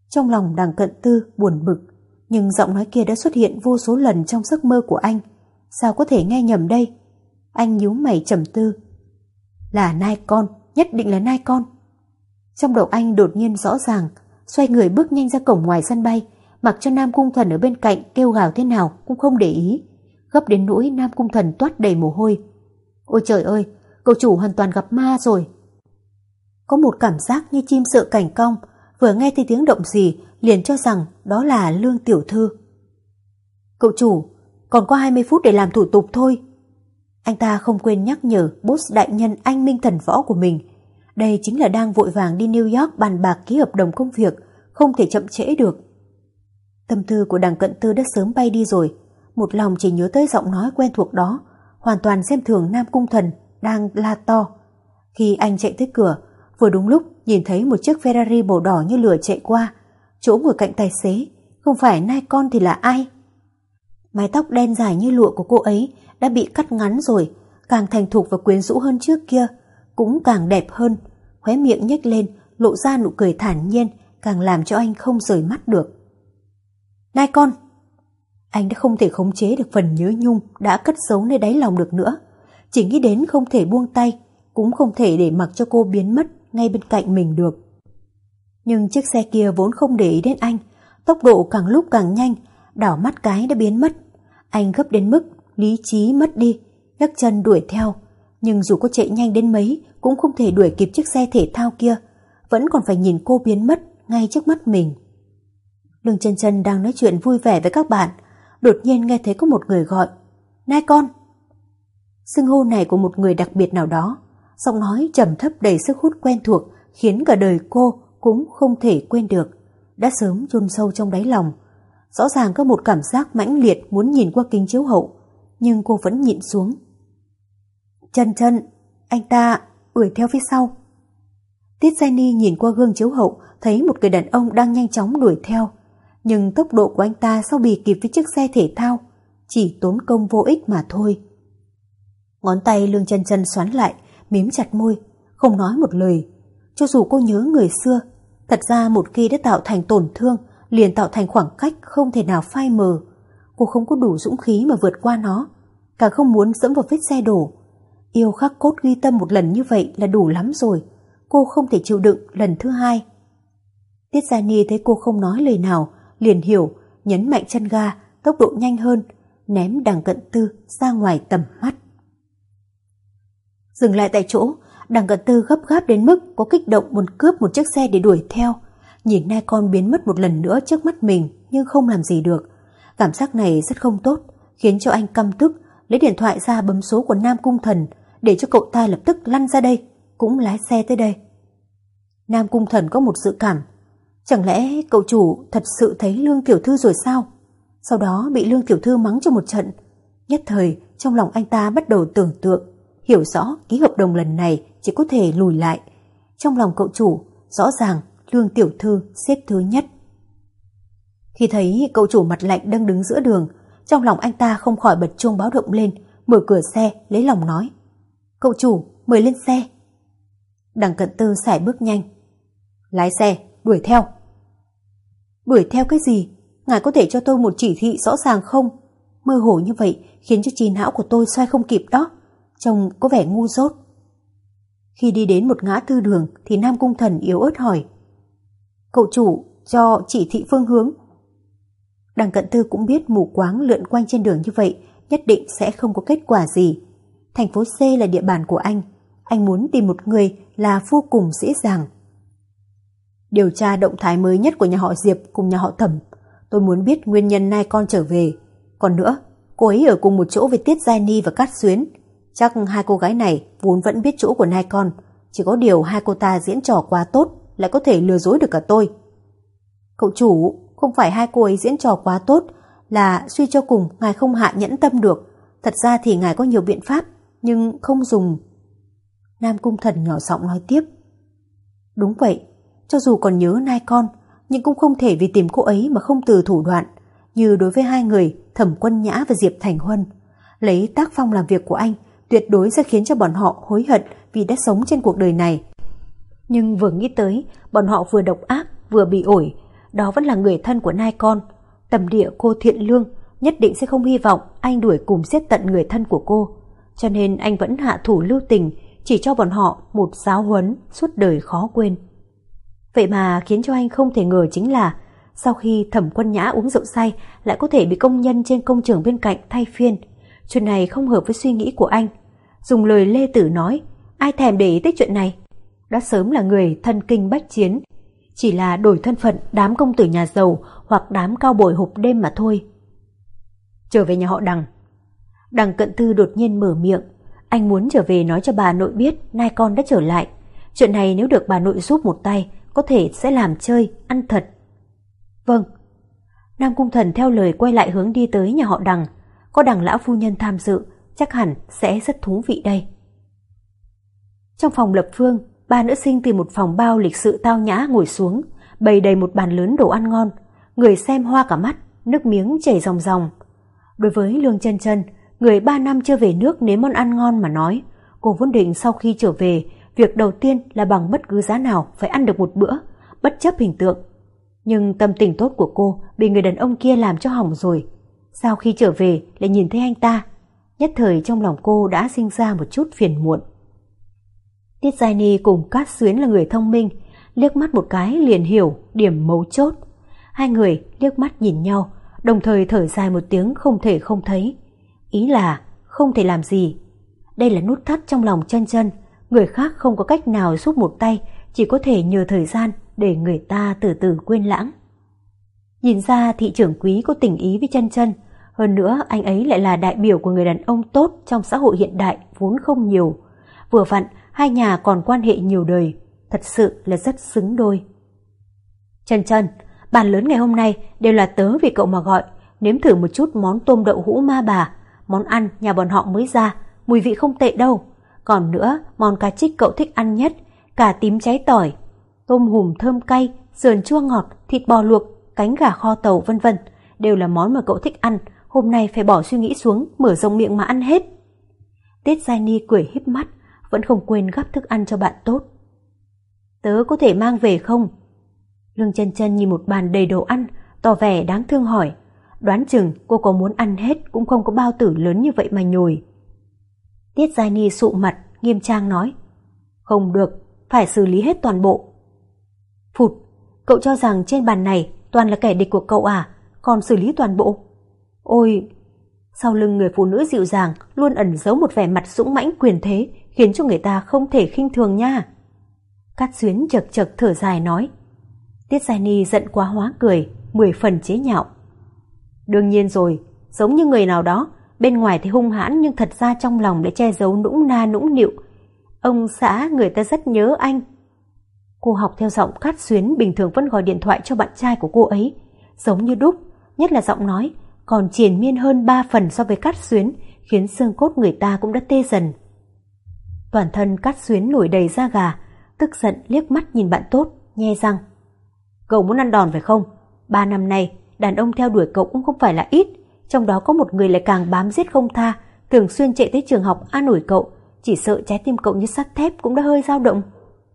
Trong lòng đằng cận tư buồn bực, nhưng giọng nói kia đã xuất hiện vô số lần trong giấc mơ của anh. Sao có thể nghe nhầm đây? Anh nhíu mày trầm tư. Là nai con, nhất định là nai con. Trong đầu anh đột nhiên rõ ràng, xoay người bước nhanh ra cổng ngoài sân bay, mặc cho Nam Cung Thần ở bên cạnh kêu gào thế nào cũng không để ý. gấp đến nỗi Nam Cung Thần toát đầy mồ hôi. Ôi trời ơi, cậu chủ hoàn toàn gặp ma rồi. Có một cảm giác như chim sợ cảnh cong, vừa nghe thấy tiếng động gì liền cho rằng đó là Lương Tiểu Thư. Cậu chủ, còn có 20 phút để làm thủ tục thôi. Anh ta không quên nhắc nhở boss đại nhân anh minh thần võ của mình. Đây chính là đang vội vàng đi New York bàn bạc ký hợp đồng công việc, không thể chậm trễ được. Tâm tư của đằng cận tư đã sớm bay đi rồi, một lòng chỉ nhớ tới giọng nói quen thuộc đó, hoàn toàn xem thường Nam Cung Thần đang la to. Khi anh chạy tới cửa, vừa đúng lúc nhìn thấy một chiếc Ferrari màu đỏ như lửa chạy qua, chỗ ngồi cạnh tài xế, không phải nai con thì là ai? Mái tóc đen dài như lụa của cô ấy đã bị cắt ngắn rồi, càng thành thục và quyến rũ hơn trước kia, cũng càng đẹp hơn. Khóe miệng nhếch lên, lộ ra nụ cười thản nhiên, càng làm cho anh không rời mắt được. Nai con! Anh đã không thể khống chế được phần nhớ nhung đã cất giấu nơi đáy lòng được nữa. Chỉ nghĩ đến không thể buông tay, cũng không thể để mặc cho cô biến mất ngay bên cạnh mình được. Nhưng chiếc xe kia vốn không để ý đến anh, tốc độ càng lúc càng nhanh, đảo mắt cái đã biến mất. Anh gấp đến mức lý trí mất đi, nhấc chân đuổi theo. Nhưng dù có chạy nhanh đến mấy cũng không thể đuổi kịp chiếc xe thể thao kia, vẫn còn phải nhìn cô biến mất ngay trước mắt mình. Lương chân chân đang nói chuyện vui vẻ với các bạn, đột nhiên nghe thấy có một người gọi. Nai con! Xưng hô này của một người đặc biệt nào đó, giọng nói trầm thấp đầy sức hút quen thuộc khiến cả đời cô cũng không thể quên được, đã sớm chôn sâu trong đáy lòng. Rõ ràng có một cảm giác mãnh liệt muốn nhìn qua kính chiếu hậu, nhưng cô vẫn nhịn xuống. Chân chân, anh ta đuổi theo phía sau. Tiết Giai Ni nhìn qua gương chiếu hậu thấy một người đàn ông đang nhanh chóng đuổi theo, nhưng tốc độ của anh ta sau bì kịp với chiếc xe thể thao chỉ tốn công vô ích mà thôi. Ngón tay lương chân chân xoắn lại, mím chặt môi, không nói một lời. Cho dù cô nhớ người xưa, thật ra một khi đã tạo thành tổn thương, liền tạo thành khoảng cách không thể nào phai mờ. Cô không có đủ dũng khí mà vượt qua nó, càng không muốn dẫm vào vết xe đổ. Yêu khắc cốt ghi tâm một lần như vậy là đủ lắm rồi, cô không thể chịu đựng lần thứ hai. Tiết Gia Ni thấy cô không nói lời nào, liền hiểu, nhấn mạnh chân ga, tốc độ nhanh hơn, ném đằng cận tư ra ngoài tầm mắt. Dừng lại tại chỗ, đằng cận tư gấp gáp đến mức có kích động muốn cướp một chiếc xe để đuổi theo. Nhìn nai con biến mất một lần nữa trước mắt mình nhưng không làm gì được. Cảm giác này rất không tốt, khiến cho anh căm tức, lấy điện thoại ra bấm số của Nam Cung Thần để cho cậu ta lập tức lăn ra đây, cũng lái xe tới đây. Nam Cung Thần có một dự cảm Chẳng lẽ cậu chủ thật sự thấy Lương Tiểu Thư rồi sao? Sau đó bị Lương Tiểu Thư mắng cho một trận. Nhất thời, trong lòng anh ta bắt đầu tưởng tượng, hiểu rõ ký hợp đồng lần này chỉ có thể lùi lại. Trong lòng cậu chủ, rõ ràng Lương Tiểu Thư xếp thứ nhất. Khi thấy cậu chủ mặt lạnh đang đứng giữa đường, trong lòng anh ta không khỏi bật chuông báo động lên, mở cửa xe, lấy lòng nói. Cậu chủ, mời lên xe. Đằng cận tư xài bước nhanh. Lái xe, đuổi theo. Đuổi theo cái gì? Ngài có thể cho tôi một chỉ thị rõ ràng không? Mơ hồ như vậy khiến cho trí não của tôi xoay không kịp đó. Trông có vẻ ngu dốt. Khi đi đến một ngã tư đường thì Nam Cung Thần yếu ớt hỏi. Cậu chủ cho chỉ thị phương hướng. Đằng cận tư cũng biết mù quáng lượn quanh trên đường như vậy nhất định sẽ không có kết quả gì. Thành phố C là địa bàn của anh. Anh muốn tìm một người là vô cùng dễ dàng điều tra động thái mới nhất của nhà họ Diệp cùng nhà họ Thẩm. Tôi muốn biết nguyên nhân nay con trở về. Còn nữa, cô ấy ở cùng một chỗ với Tiết Giai Ni và Cát Xuyến. Chắc hai cô gái này vốn vẫn biết chỗ của nai con. Chỉ có điều hai cô ta diễn trò quá tốt lại có thể lừa dối được cả tôi. Cậu chủ, không phải hai cô ấy diễn trò quá tốt là suy cho cùng ngài không hạ nhẫn tâm được. Thật ra thì ngài có nhiều biện pháp, nhưng không dùng. Nam Cung Thần nhỏ giọng nói tiếp. Đúng vậy, cho dù còn nhớ nai con, nhưng cũng không thể vì tìm cô ấy mà không từ thủ đoạn, như đối với hai người Thẩm Quân Nhã và Diệp Thành Huân. Lấy tác phong làm việc của anh, tuyệt đối sẽ khiến cho bọn họ hối hận vì đã sống trên cuộc đời này. Nhưng vừa nghĩ tới, bọn họ vừa độc ác, vừa bị ổi, đó vẫn là người thân của nai con. Tầm địa cô thiện lương, nhất định sẽ không hy vọng anh đuổi cùng giết tận người thân của cô. Cho nên anh vẫn hạ thủ lưu tình, chỉ cho bọn họ một giáo huấn suốt đời khó quên. Vậy mà khiến cho anh không thể ngờ chính là sau khi thẩm quân nhã uống rượu say lại có thể bị công nhân trên công trường bên cạnh thay phiên, Chuyện này không hợp với suy nghĩ của anh. Dùng lời Lê Tử nói, ai thèm để ý tới chuyện này. Đã sớm là người thân kinh bách chiến, chỉ là đổi thân phận đám công tử nhà giàu hoặc đám cao bồi hộp đêm mà thôi. Trở về nhà họ Đằng. Đằng cận tư đột nhiên mở miệng. Anh muốn trở về nói cho bà nội biết nay con đã trở lại. Chuyện này nếu được bà nội giúp một tay, có thể sẽ làm chơi, ăn thật. Vâng. Nam Cung Thần theo lời quay lại hướng đi tới nhà họ Đằng. Có đằng lão phu nhân tham dự, chắc hẳn sẽ rất thú vị đây. Trong phòng lập phương, ba nữ sinh từ một phòng bao lịch sự tao nhã ngồi xuống, bày đầy một bàn lớn đồ ăn ngon. Người xem hoa cả mắt, nước miếng chảy ròng ròng. Đối với Lương chân chân người ba năm chưa về nước nếm món ăn ngon mà nói, cô vốn định sau khi trở về, việc đầu tiên là bằng bất cứ giá nào phải ăn được một bữa, bất chấp hình tượng. Nhưng tâm tình tốt của cô bị người đàn ông kia làm cho hỏng rồi. Sau khi trở về lại nhìn thấy anh ta, nhất thời trong lòng cô đã sinh ra một chút phiền muộn. Tiết Giai Ni cùng Cát Xuyến là người thông minh, liếc mắt một cái liền hiểu điểm mấu chốt. Hai người liếc mắt nhìn nhau, đồng thời thở dài một tiếng không thể không thấy. Ý là không thể làm gì. Đây là nút thắt trong lòng chân chân, người khác không có cách nào giúp một tay, chỉ có thể nhờ thời gian để người ta từ từ quên lãng. Nhìn ra thị trưởng quý có tình ý với chân chân, hơn nữa anh ấy lại là đại biểu của người đàn ông tốt trong xã hội hiện đại vốn không nhiều. Vừa vặn, hai nhà còn quan hệ nhiều đời, thật sự là rất xứng đôi. Trần Trần, bàn lớn ngày hôm nay đều là tớ vì cậu mà gọi, nếm thử một chút món tôm đậu hũ ma bà, món ăn nhà bọn họ mới ra, mùi vị không tệ đâu. Còn nữa, món cá trích cậu thích ăn nhất, cả tím cháy tỏi, tôm hùm thơm cay, sườn chua ngọt, thịt bò luộc, cánh gà kho tàu vân vân, đều là món mà cậu thích ăn, hôm nay phải bỏ suy nghĩ xuống, mở rộng miệng mà ăn hết. Tết Giai Ni cười híp mắt, vẫn không quên gắp thức ăn cho bạn tốt. Tớ có thể mang về không? Lương chân chân nhìn một bàn đầy đồ ăn, tỏ vẻ đáng thương hỏi. Đoán chừng cô có muốn ăn hết cũng không có bao tử lớn như vậy mà nhồi. Tiết Giai Ni sụ mặt, nghiêm trang nói. Không được, phải xử lý hết toàn bộ. Phụt, cậu cho rằng trên bàn này toàn là kẻ địch của cậu à, còn xử lý toàn bộ. Ôi, sau lưng người phụ nữ dịu dàng luôn ẩn giấu một vẻ mặt dũng mãnh quyền thế, khiến cho người ta không thể khinh thường nha. Cát xuyến chật chật thở dài nói. Tiết Giai Ni giận quá hóa cười, mười phần chế nhạo. Đương nhiên rồi, giống như người nào đó, bên ngoài thì hung hãn nhưng thật ra trong lòng lại che giấu nũng na nũng nịu. Ông xã người ta rất nhớ anh. Cô học theo giọng Cát Xuyến bình thường vẫn gọi điện thoại cho bạn trai của cô ấy, giống như đúc, nhất là giọng nói, còn triển miên hơn ba phần so với cắt Xuyến, khiến xương cốt người ta cũng đã tê dần. Toàn thân cắt Xuyến nổi đầy da gà, tức giận liếc mắt nhìn bạn tốt, nhe răng. Cậu muốn ăn đòn phải không? Ba năm nay, đàn ông theo đuổi cậu cũng không phải là ít, trong đó có một người lại càng bám giết không tha, thường xuyên chạy tới trường học an ủi cậu, chỉ sợ trái tim cậu như sắt thép cũng đã hơi dao động.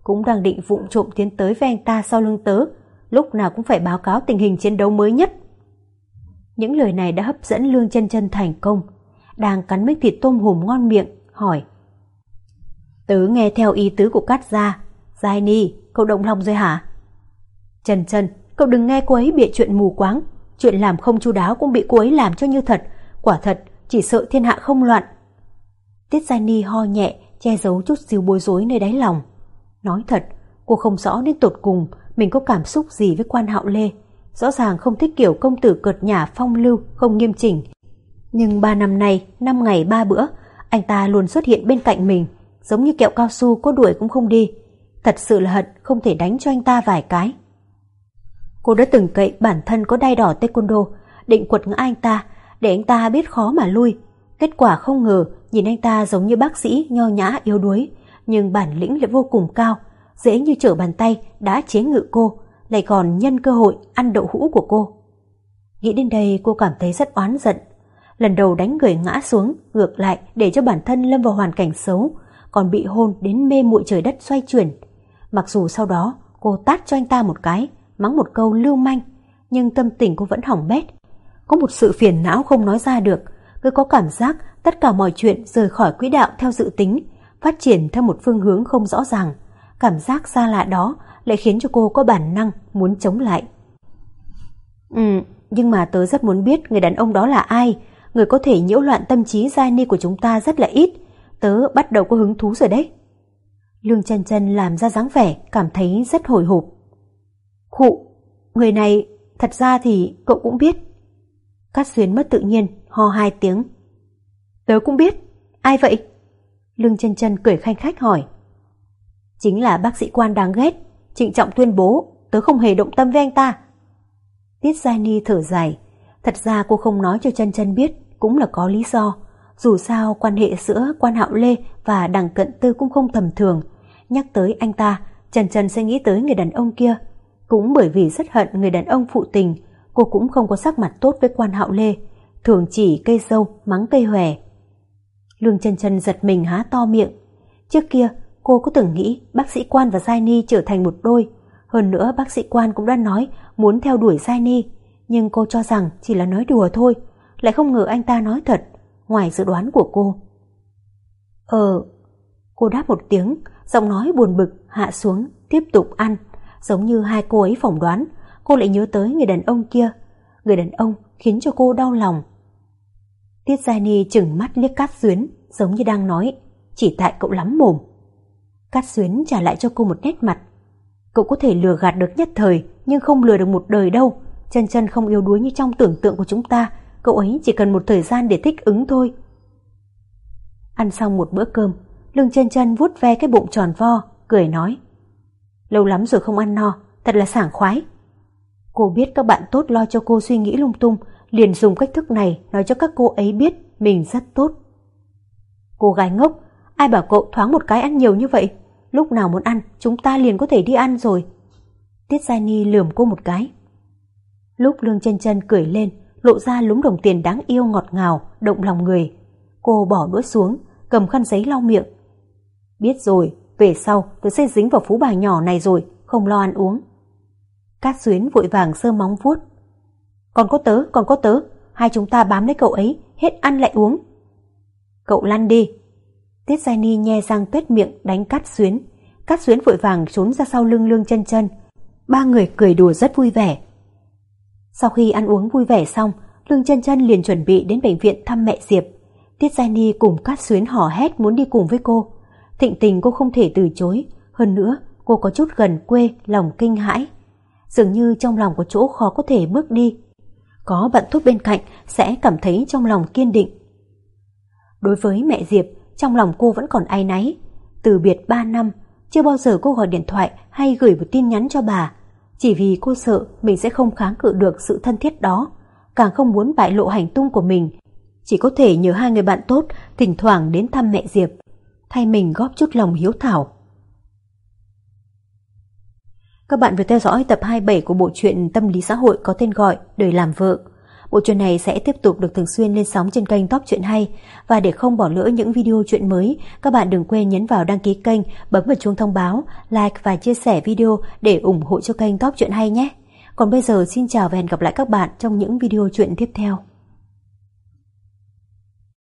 Cũng đang định vụng trộm tiến tới với anh ta sau lưng tớ, lúc nào cũng phải báo cáo tình hình chiến đấu mới nhất. Những lời này đã hấp dẫn Lương chân chân thành công, đang cắn miếng thịt tôm hùm ngon miệng, hỏi. Tớ nghe theo ý tứ của Cát Gia, Giai Ni, cậu động lòng rồi hả? Trần Trần, cậu đừng nghe cô ấy bịa chuyện mù quáng, chuyện làm không chu đáo cũng bị cô ấy làm cho như thật, quả thật, chỉ sợ thiên hạ không loạn. Tiết Giai Ni ho nhẹ, che giấu chút xíu bối rối nơi đáy lòng. Nói thật, cô không rõ đến tột cùng mình có cảm xúc gì với quan hạo lê. Rõ ràng không thích kiểu công tử cợt nhả phong lưu, không nghiêm chỉnh. Nhưng ba năm nay, năm ngày ba bữa, anh ta luôn xuất hiện bên cạnh mình, giống như kẹo cao su có đuổi cũng không đi. Thật sự là hận không thể đánh cho anh ta vài cái. Cô đã từng cậy bản thân có đai đỏ taekwondo, định quật ngã anh ta, để anh ta biết khó mà lui. Kết quả không ngờ, nhìn anh ta giống như bác sĩ nho nhã yếu đuối, nhưng bản lĩnh lại vô cùng cao, dễ như trở bàn tay đã chế ngự cô, lại còn nhân cơ hội ăn đậu hũ của cô. Nghĩ đến đây cô cảm thấy rất oán giận. Lần đầu đánh người ngã xuống, ngược lại để cho bản thân lâm vào hoàn cảnh xấu, còn bị hôn đến mê muội trời đất xoay chuyển. Mặc dù sau đó cô tát cho anh ta một cái, mắng một câu lưu manh, nhưng tâm tình cô vẫn hỏng bét. Có một sự phiền não không nói ra được, cứ có cảm giác tất cả mọi chuyện rời khỏi quỹ đạo theo dự tính, phát triển theo một phương hướng không rõ ràng. Cảm giác xa lạ đó lại khiến cho cô có bản năng muốn chống lại. Ừ, nhưng mà tớ rất muốn biết người đàn ông đó là ai, người có thể nhiễu loạn tâm trí giai ni của chúng ta rất là ít. Tớ bắt đầu có hứng thú rồi đấy. Lương chân chân làm ra dáng vẻ, cảm thấy rất hồi hộp. Khụ, người này, thật ra thì cậu cũng biết. Cát xuyến mất tự nhiên, ho hai tiếng. Tớ cũng biết. Ai vậy? Lương chân chân cười khanh khách hỏi. Chính là bác sĩ quan đáng ghét. Trịnh trọng tuyên bố, tớ không hề động tâm với anh ta. Tiết Giai Ni thở dài. Thật ra cô không nói cho chân chân biết, cũng là có lý do. Dù sao quan hệ giữa quan hạo Lê và đằng cận tư cũng không tầm thường. Nhắc tới anh ta, Trần Trần sẽ nghĩ tới người đàn ông kia. Cũng bởi vì rất hận người đàn ông phụ tình, cô cũng không có sắc mặt tốt với quan hạo Lê. Thường chỉ cây sâu, mắng cây hòe. Lương chân chân giật mình há to miệng. Trước kia, cô có từng nghĩ bác sĩ quan và Giai Ni trở thành một đôi. Hơn nữa bác sĩ quan cũng đã nói muốn theo đuổi Giai Ni. Nhưng cô cho rằng chỉ là nói đùa thôi. Lại không ngờ anh ta nói thật, ngoài dự đoán của cô. Ờ, cô đáp một tiếng, giọng nói buồn bực hạ xuống, tiếp tục ăn. Giống như hai cô ấy phỏng đoán, cô lại nhớ tới người đàn ông kia. Người đàn ông khiến cho cô đau lòng. Tiết Giai Ni chừng mắt liếc Cát duyến, giống như đang nói, chỉ tại cậu lắm mồm. Cát Xuyến trả lại cho cô một nét mặt. Cậu có thể lừa gạt được nhất thời, nhưng không lừa được một đời đâu. Chân chân không yếu đuối như trong tưởng tượng của chúng ta, cậu ấy chỉ cần một thời gian để thích ứng thôi. Ăn xong một bữa cơm, lưng chân chân vuốt ve cái bụng tròn vo, cười nói. Lâu lắm rồi không ăn no, thật là sảng khoái. Cô biết các bạn tốt lo cho cô suy nghĩ lung tung, liền dùng cách thức này nói cho các cô ấy biết mình rất tốt. Cô gái ngốc, ai bảo cậu thoáng một cái ăn nhiều như vậy? Lúc nào muốn ăn, chúng ta liền có thể đi ăn rồi. Tiết Giai Ni lườm cô một cái. Lúc Lương chân chân cười lên, lộ ra lúng đồng tiền đáng yêu ngọt ngào, động lòng người. Cô bỏ đũa xuống, cầm khăn giấy lau miệng. Biết rồi, về sau tôi sẽ dính vào phú bà nhỏ này rồi, không lo ăn uống. Cát xuyến vội vàng sơ móng vuốt. Còn có tớ, còn có tớ, hai chúng ta bám lấy cậu ấy, hết ăn lại uống. Cậu lăn đi. Tiết Giai Ni nhe răng tuét miệng đánh Cát xuyến. Cát xuyến vội vàng trốn ra sau lưng lương chân chân. Ba người cười đùa rất vui vẻ. Sau khi ăn uống vui vẻ xong, Lương chân chân liền chuẩn bị đến bệnh viện thăm mẹ Diệp. Tiết Giai Ni cùng Cát Xuyến hò hét muốn đi cùng với cô. Thịnh tình cô không thể từ chối. Hơn nữa, cô có chút gần quê, lòng kinh hãi. Dường như trong lòng có chỗ khó có thể bước đi. Có bạn thuốc bên cạnh sẽ cảm thấy trong lòng kiên định. Đối với mẹ Diệp, trong lòng cô vẫn còn ai náy. Từ biệt 3 năm, chưa bao giờ cô gọi điện thoại hay gửi một tin nhắn cho bà. Chỉ vì cô sợ mình sẽ không kháng cự được sự thân thiết đó, càng không muốn bại lộ hành tung của mình. Chỉ có thể nhờ hai người bạn tốt thỉnh thoảng đến thăm mẹ Diệp, thay mình góp chút lòng hiếu thảo. Các bạn vừa theo dõi tập 27 của bộ truyện tâm lý xã hội có tên gọi Đời làm vợ. Bộ truyện này sẽ tiếp tục được thường xuyên lên sóng trên kênh Top Truyện Hay và để không bỏ lỡ những video truyện mới, các bạn đừng quên nhấn vào đăng ký kênh, bấm vào chuông thông báo, like và chia sẻ video để ủng hộ cho kênh Top Truyện Hay nhé. Còn bây giờ xin chào và hẹn gặp lại các bạn trong những video truyện tiếp theo.